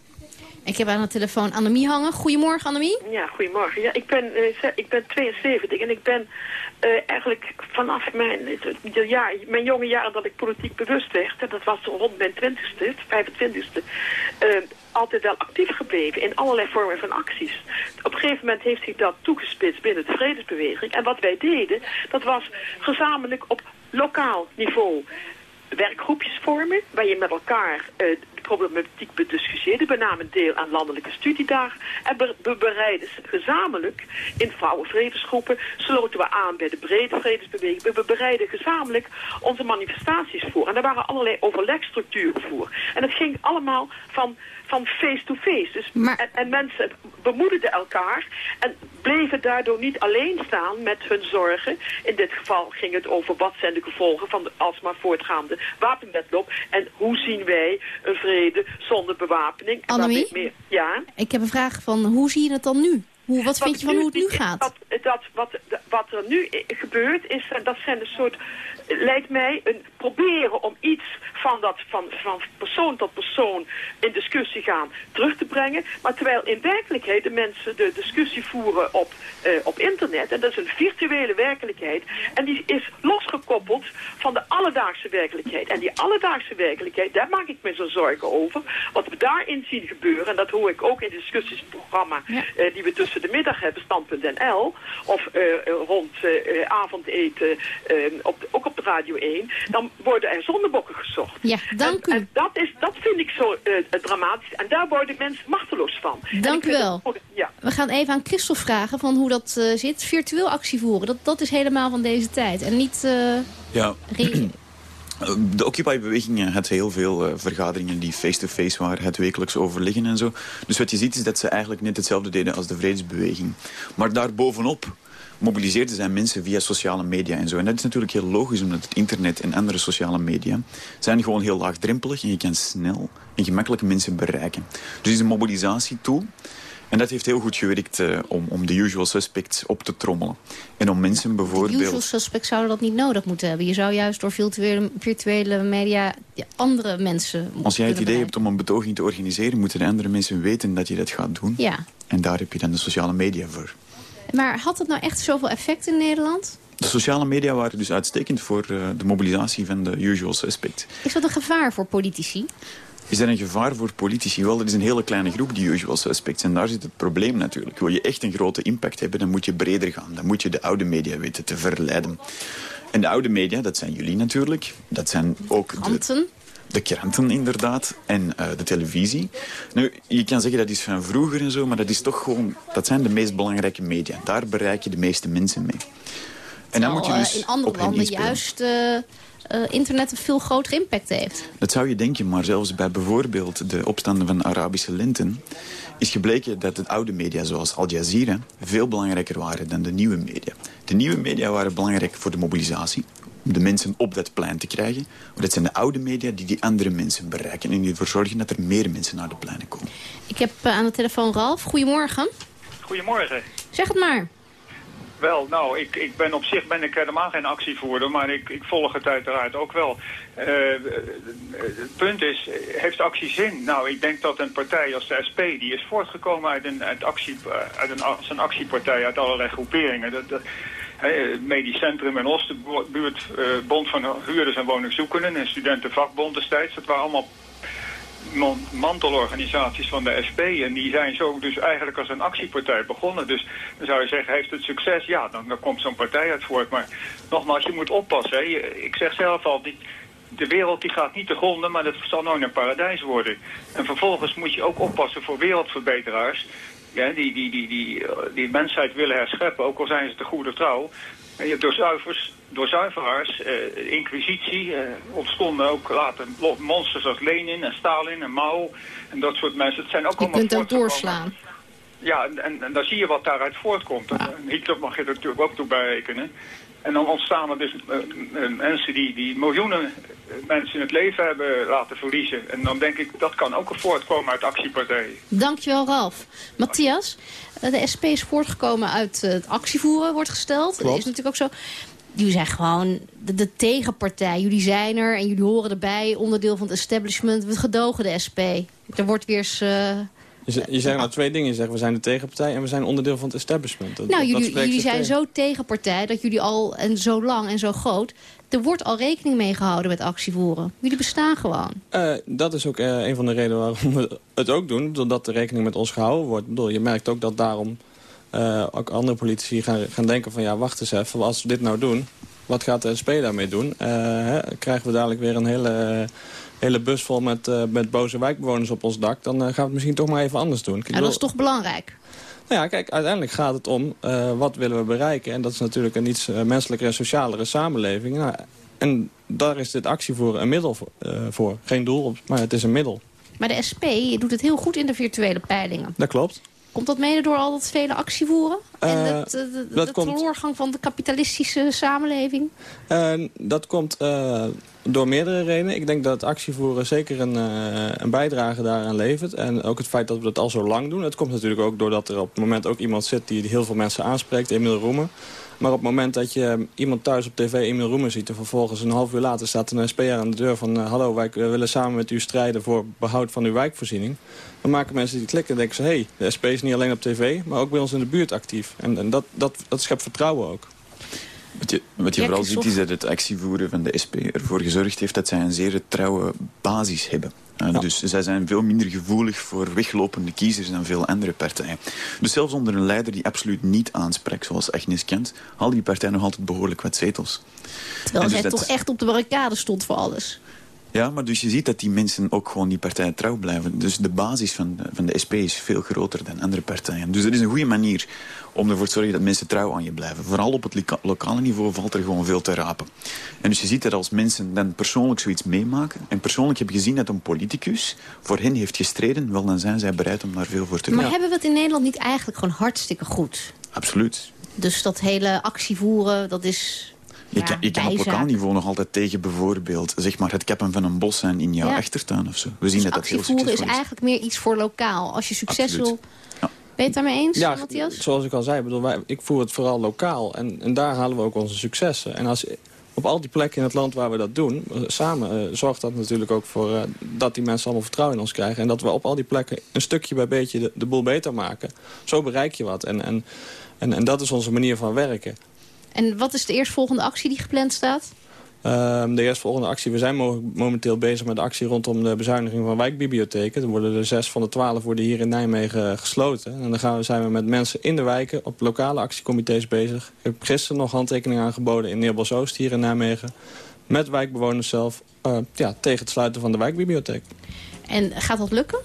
Speaker 26: Ik heb aan de telefoon Annemie hangen. Goedemorgen, Annemie.
Speaker 32: Ja, goedemorgen. Ja, ik, ben, uh, ik ben 72 en ik ben uh, eigenlijk vanaf mijn, jaar, mijn jonge jaren dat ik politiek bewust werd... en dat was rond mijn 20ste, 25ste... Uh, altijd wel actief gebleven in allerlei vormen van acties. Op een gegeven moment heeft zich dat toegespitst binnen de vredesbeweging. En wat wij deden, dat was gezamenlijk op lokaal niveau werkgroepjes vormen... waar je met elkaar problematiek bediscussieerde. We namen deel aan landelijke studiedagen. En we bereiden gezamenlijk in vrouwenvredesgroepen... sloten we aan bij de brede vredesbeweging. We bereiden gezamenlijk onze manifestaties voor. En daar waren allerlei overlegstructuren voor. En het ging allemaal van van face-to-face. Dus maar... en, en, mensen bemoedigden elkaar en bleven daardoor niet alleen staan met hun zorgen. In dit geval ging het over wat zijn de gevolgen van de alsmaar voortgaande wapenwetloop en hoe zien wij een vrede zonder bewapening.
Speaker 26: Annemie?
Speaker 32: Meer... Ja?
Speaker 26: Ik heb een vraag van hoe zie je het dan nu? Hoe, wat vind je van hoe het nu gaat?
Speaker 32: Dat, dat, wat, wat er nu gebeurt, is, dat zijn een soort lijkt mij een proberen om iets van, dat, van, van persoon tot persoon in discussie gaan terug te brengen. Maar terwijl in werkelijkheid de mensen de discussie voeren op, uh, op internet. En dat is een virtuele werkelijkheid. En die is losgekoppeld van de alledaagse werkelijkheid. En die alledaagse werkelijkheid, daar maak ik me zo zorgen over. Wat we daarin zien gebeuren, en dat hoor ik ook in discussiesprogramma ja. die we tussen de middag hebben, Stand.nl. Of uh, rond avondeten, op, ook op Radio 1, dan worden er zondebokken gezocht.
Speaker 26: Ja, dank
Speaker 32: en,
Speaker 26: u.
Speaker 32: En dat, is, dat vind ik zo uh, dramatisch. En daar worden mensen machteloos van.
Speaker 26: Dank u wel.
Speaker 32: Dat, ja.
Speaker 26: We gaan even aan Christel vragen van hoe dat uh, zit. Virtueel actie voeren, dat, dat is helemaal van deze tijd. En niet... Uh,
Speaker 28: ja. De Occupy-beweging had heel veel uh, vergaderingen die face-to-face -face waren, het wekelijks overleggen en zo. Dus wat je ziet is dat ze eigenlijk net hetzelfde deden als de vredesbeweging. Maar daarbovenop mobiliseerden zijn mensen via sociale media en zo. En dat is natuurlijk heel logisch, omdat het internet en andere sociale media zijn gewoon heel laagdrempelig en je kan snel en gemakkelijk mensen bereiken. Dus is een mobilisatietool. En dat heeft heel goed gewerkt uh, om, om de usual suspects op te trommelen. En om mensen bijvoorbeeld...
Speaker 26: De usual suspects zouden dat niet nodig moeten hebben. Je zou juist door virtuele, virtuele media andere mensen
Speaker 28: Als jij het idee hebt om een betoging te organiseren... moeten de andere mensen weten dat je dat gaat doen.
Speaker 26: Ja.
Speaker 28: En daar heb je dan de sociale media voor.
Speaker 26: Maar had het nou echt zoveel effect in Nederland?
Speaker 28: De sociale media waren dus uitstekend voor uh, de mobilisatie van de usual suspect.
Speaker 26: Is dat een gevaar voor politici?
Speaker 28: Is er een gevaar voor politici? Wel, er is een hele kleine groep, die usual suspects. En daar zit het probleem natuurlijk. Wil je echt een grote impact hebben, dan moet je breder gaan. Dan moet je de oude media weten te verleiden. En de oude media, dat zijn jullie natuurlijk. Dat zijn ook
Speaker 26: Kranten.
Speaker 28: de de kranten inderdaad en uh, de televisie. Nu, je kan zeggen dat is van vroeger en zo, maar dat is toch gewoon... Dat zijn de meest belangrijke media. Daar bereik je de meeste mensen mee.
Speaker 26: En dan moet je dus in andere landen juist uh, uh, internet een veel grotere impact heeft.
Speaker 28: Dat zou je denken, maar zelfs bij bijvoorbeeld de opstanden van de Arabische lenten... is gebleken dat de oude media, zoals Al Jazeera, veel belangrijker waren dan de nieuwe media. De nieuwe media waren belangrijk voor de mobilisatie, om de mensen op dat plein te krijgen. Maar dat zijn de oude media die die andere mensen bereiken... en die ervoor zorgen dat er meer mensen naar de pleinen komen.
Speaker 26: Ik heb uh, aan de telefoon Ralf. Goedemorgen.
Speaker 33: Goedemorgen.
Speaker 26: Zeg het maar.
Speaker 33: Wel, nou, ik, ik ben op zich ben ik helemaal geen actievoerder, maar ik, ik volg het uiteraard ook wel. Uh, het punt is, heeft actie zin? Nou, ik denk dat een partij als de SP, die is voortgekomen uit een, uit actie, uit een, een actiepartij, uit allerlei groeperingen. Dat, Medisch Centrum en Oosterbuurt, uh, Bond van Huurders en Woningzoekenden en Studentenvakbond destijds. Dat waren allemaal mantelorganisaties van de SP. En die zijn zo dus eigenlijk als een actiepartij begonnen. Dus dan zou je zeggen, heeft het succes? Ja, dan, komt zo'n partij uit voort. Maar nogmaals, je moet oppassen. Hè. Ik zeg zelf al, de wereld die gaat niet te gronden, maar dat zal nooit een paradijs worden. En vervolgens moet je ook oppassen voor wereldverbeteraars. Die, die, die, die, die mensheid willen herscheppen, ook al zijn ze te goede trouw. En je hebt door, zuivers, door zuiveraars, eh, inquisitie, eh, ontstonden ook later monsters als Lenin en Stalin en Mao en dat soort mensen. Het zijn ook
Speaker 26: je
Speaker 33: allemaal
Speaker 26: kunt ook doorslaan.
Speaker 33: Ja, en, en, en, dan zie je wat daaruit voortkomt. Ja. En Hitler mag je er natuurlijk ook toe bijrekenen. En dan ontstaan er dus uh, uh, mensen die, die miljoenen mensen het leven hebben laten verliezen. En dan denk ik, dat kan ook voortkomen uit actiepartijen.
Speaker 26: Dankjewel, Ralf. Matthias, de SP is voortgekomen uit het actievoeren, wordt gesteld.
Speaker 33: Klopt.
Speaker 26: Dat is natuurlijk ook zo. Jullie zijn gewoon de, de, tegenpartij. Jullie zijn er en jullie horen erbij. Onderdeel van het establishment. We gedogen de SP. Er wordt weer eens... Uh,
Speaker 29: je, je zegt nou twee dingen. Je zegt we zijn de tegenpartij en we zijn onderdeel van het establishment. Dat,
Speaker 26: nou,
Speaker 29: dat
Speaker 26: jullie, jullie zijn tegen. zo tegenpartij dat jullie al en zo lang en zo groot... Er wordt al rekening mee gehouden met actievoeren. Jullie bestaan gewoon.
Speaker 29: Uh, dat is ook uh, een van de redenen waarom we het ook doen. Doordat er rekening met ons gehouden wordt. Bedoel, je merkt ook dat daarom uh, ook andere politici gaan, gaan denken van... ja, wacht eens even, als we dit nou doen... wat gaat de SP daarmee doen? Hè, krijgen we dadelijk weer een hele hele bus vol met, uh, met boze wijkbewoners op ons dak... dan gaan we het misschien toch maar even anders doen.
Speaker 26: Ja, dat is toch belangrijk?
Speaker 29: Nou ja, kijk, uiteindelijk gaat het om wat willen we bereiken. En dat is natuurlijk een iets menselijkere en socialere samenleving. Nou, en daar is dit actievoeren een middel voor, voor. Geen doel, maar het is een middel.
Speaker 26: Maar de SP doet het heel goed in de virtuele peilingen.
Speaker 29: Dat klopt.
Speaker 26: Komt dat mede door al dat vele actievoeren? en het, de, de, de
Speaker 29: komt,
Speaker 26: van de kapitalistische samenleving?
Speaker 29: dat komt door meerdere redenen. Ik denk dat actievoeren zeker een, een bijdrage daaraan levert. En ook het feit dat we dat al zo lang doen. Het komt natuurlijk ook doordat er op het moment ook iemand zit... die heel veel mensen aanspreekt, Emil Roemen. Maar op het moment dat je iemand thuis op tv Emil Roemen ziet... en vervolgens een half uur later staat een SP'er aan de deur van... hallo, wij willen samen met u strijden voor behoud van uw wijkvoorziening... dan maken mensen die klikken en denken ze... hé, hey, de SP is niet alleen op tv, maar ook bij ons in de buurt actief. En, en dat, dat, dat schept vertrouwen ook.
Speaker 28: Wat je, wat je vooral ziet is dat het actievoeren van de SP ervoor gezorgd heeft dat zij een zeer trouwe basis hebben. Uh, Dus zij zijn veel minder gevoelig voor weglopende kiezers dan veel andere partijen. Dus zelfs onder een leider die absoluut niet aanspreekt, zoals Agnes Kent, halen die partij nog altijd behoorlijk wat zetels.
Speaker 26: Terwijl dus zij dat... toch echt op de barricade stond voor alles.
Speaker 28: Ja, maar dus je ziet dat die mensen ook gewoon die partij trouw blijven. Dus de basis van de, van de SP is veel groter dan andere partijen. Dus dat is een goede manier om ervoor te zorgen dat mensen trouw aan je blijven. Vooral op het lokale niveau valt er gewoon veel te rapen. En dus je ziet dat als mensen dan persoonlijk zoiets meemaken... en persoonlijk heb gezien dat een politicus voor hen heeft gestreden... wel, dan zijn zij bereid om daar veel voor te doen.
Speaker 26: Maar hebben we het in Nederland niet eigenlijk gewoon hartstikke goed?
Speaker 28: Absoluut.
Speaker 26: Dus dat hele actievoeren, dat is
Speaker 28: je, kan, je kan op lokaal niveau nog altijd tegen bijvoorbeeld zeg maar, het kappen van een bos zijn in jouw ja. achtertuin of zo. We zien
Speaker 26: dus
Speaker 28: dat dat heel succesvol
Speaker 26: is. is eigenlijk meer iets voor lokaal. Als je succes wil... Ja. Ben je het daarmee eens,
Speaker 29: ja,
Speaker 26: Matthias?
Speaker 29: zoals ik al zei, bedoel, wij, ik voer het vooral lokaal. En, en daar halen we ook onze successen. En als, op al die plekken in het land waar we dat doen... samen uh, zorgt dat natuurlijk ook voor uh, dat die mensen allemaal vertrouwen in ons krijgen. En dat we op al die plekken een stukje bij beetje de, de boel beter maken. Zo bereik je wat. En, en, en, en dat is onze manier van werken.
Speaker 26: En wat is de eerstvolgende actie die gepland staat?
Speaker 29: Uh, de eerstvolgende actie. We zijn momenteel bezig met de actie rondom de bezuiniging van wijkbibliotheken. Er worden er zes van de twaalf worden hier in Nijmegen gesloten. En dan gaan we, zijn we met mensen in de wijken op lokale actiecomité's bezig. Ik heb gisteren nog handtekeningen aangeboden in Neerbos-Oost hier in Nijmegen. Met wijkbewoners zelf uh, ja, tegen het sluiten van de wijkbibliotheek.
Speaker 26: En gaat dat lukken?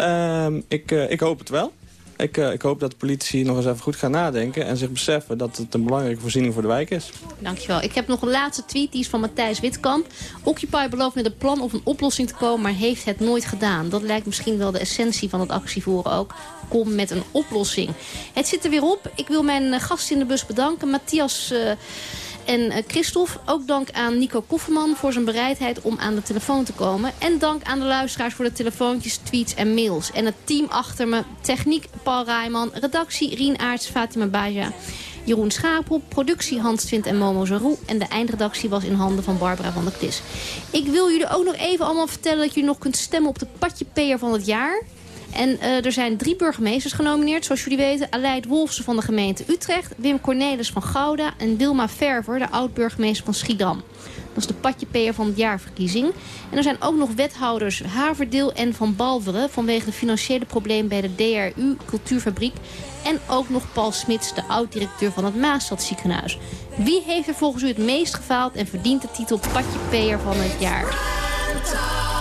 Speaker 29: Uh, ik, uh, ik hoop het wel. Ik, uh, ik, hoop dat de politici nog eens even goed gaan nadenken... en zich beseffen dat het een belangrijke voorziening voor de wijk is.
Speaker 26: Dankjewel. Ik heb nog een laatste tweet, die is van Matthijs Witkamp. Occupy belooft met een plan of een oplossing te komen... maar heeft het nooit gedaan. Dat lijkt misschien wel de essentie van het actievoeren ook. Kom met een oplossing. Het zit er weer op. Ik wil mijn gast in de bus bedanken. Matthias... Uh, en uh, Christophe, ook dank aan Nico Kofferman voor zijn bereidheid om aan de telefoon te komen. En dank aan de luisteraars voor de telefoontjes, tweets en mails. En het team achter me, techniek Paul Rijman, redactie Rien Aarts, Fatima Baja. Jeroen Schapel, productie Hans Twint en Momo Zarou. En de eindredactie was in handen van Barbara van der Klis. Ik wil jullie ook nog even allemaal vertellen dat jullie nog kunt stemmen op de Patje van het jaar. En uh, er zijn drie burgemeesters genomineerd, zoals jullie weten. Aleid Wolfsen van de gemeente Utrecht, Wim Cornelis van Gouda... en Wilma Verver, de oud-burgemeester van Schiedam. Dat is de patjepeer van het jaarverkiezing. En er zijn ook nog wethouders Haverdeel en Van Balveren... vanwege de financiële problemen bij de DRU Cultuurfabriek. En ook nog Paul Smits, de oud-directeur van het Maastadziekenhuis. Wie heeft er volgens u het meest gefaald en verdient de titel patjepeer van het jaar?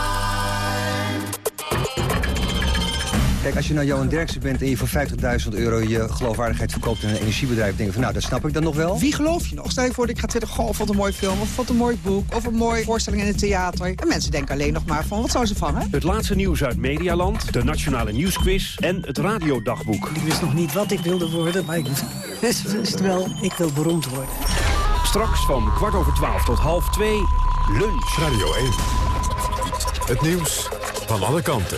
Speaker 34: Kijk, als je nou Johan Derksen bent en je voor 50.000 euro je geloofwaardigheid verkoopt in een energiebedrijf, denk je van nou, dat snap ik dan nog wel.
Speaker 35: Wie geloof je nog? Stel je voor dat ik ga zeggen, goh, wat een mooi film, of wat een mooi boek, of een mooie voorstelling in het theater. En mensen denken alleen nog maar van, wat zou ze vangen?
Speaker 36: Het laatste nieuws uit Medialand, de Nationale Nieuwsquiz en het Radiodagboek.
Speaker 37: Ik wist nog niet wat ik wilde worden, maar ik wist het wel, ik wil beroemd worden.
Speaker 36: Straks van kwart over twaalf tot half twee, lunch.
Speaker 1: Radio 1. Het nieuws van alle kanten.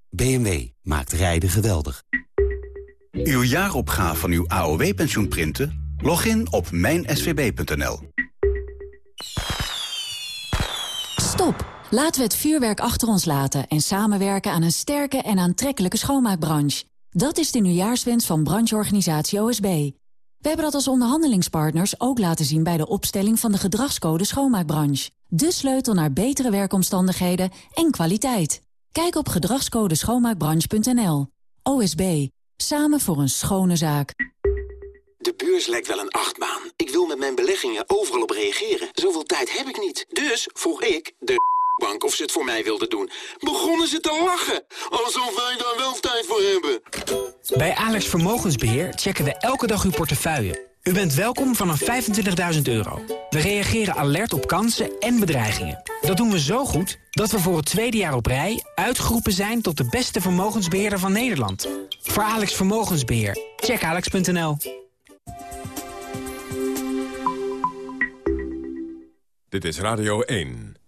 Speaker 38: BMW maakt rijden geweldig.
Speaker 39: Uw jaaropgave van uw AOW-pensioen printen? Log in op mijnsvb.nl.
Speaker 40: Stop! Laten we het vuurwerk achter ons laten en samenwerken aan een sterke en aantrekkelijke schoonmaakbranche. Dat is de nieuwjaarswens van brancheorganisatie OSB. We hebben dat als onderhandelingspartners ook laten zien bij de opstelling van de gedragscode schoonmaakbranche. De sleutel naar betere werkomstandigheden en kwaliteit. Kijk op gedragscodeschoonmaakbranche.nl. OSB. Samen voor een schone zaak.
Speaker 41: De beurs lijkt wel een achtbaan. Ik wil met mijn beleggingen overal op reageren. Zoveel tijd heb ik niet. Dus vroeg ik de bank of ze het voor mij wilden doen. Begonnen ze te lachen. Alsof wij daar wel tijd voor hebben.
Speaker 23: Bij Alex Vermogensbeheer checken we elke dag uw portefeuille. U bent welkom vanaf 25.000 euro. We reageren alert op kansen en bedreigingen. Dat doen we zo goed dat we voor het tweede jaar op rij... uitgeroepen zijn tot de beste vermogensbeheerder van Nederland. Voor Alex Vermogensbeheer. Check alex.nl.
Speaker 3: Dit is Radio 1.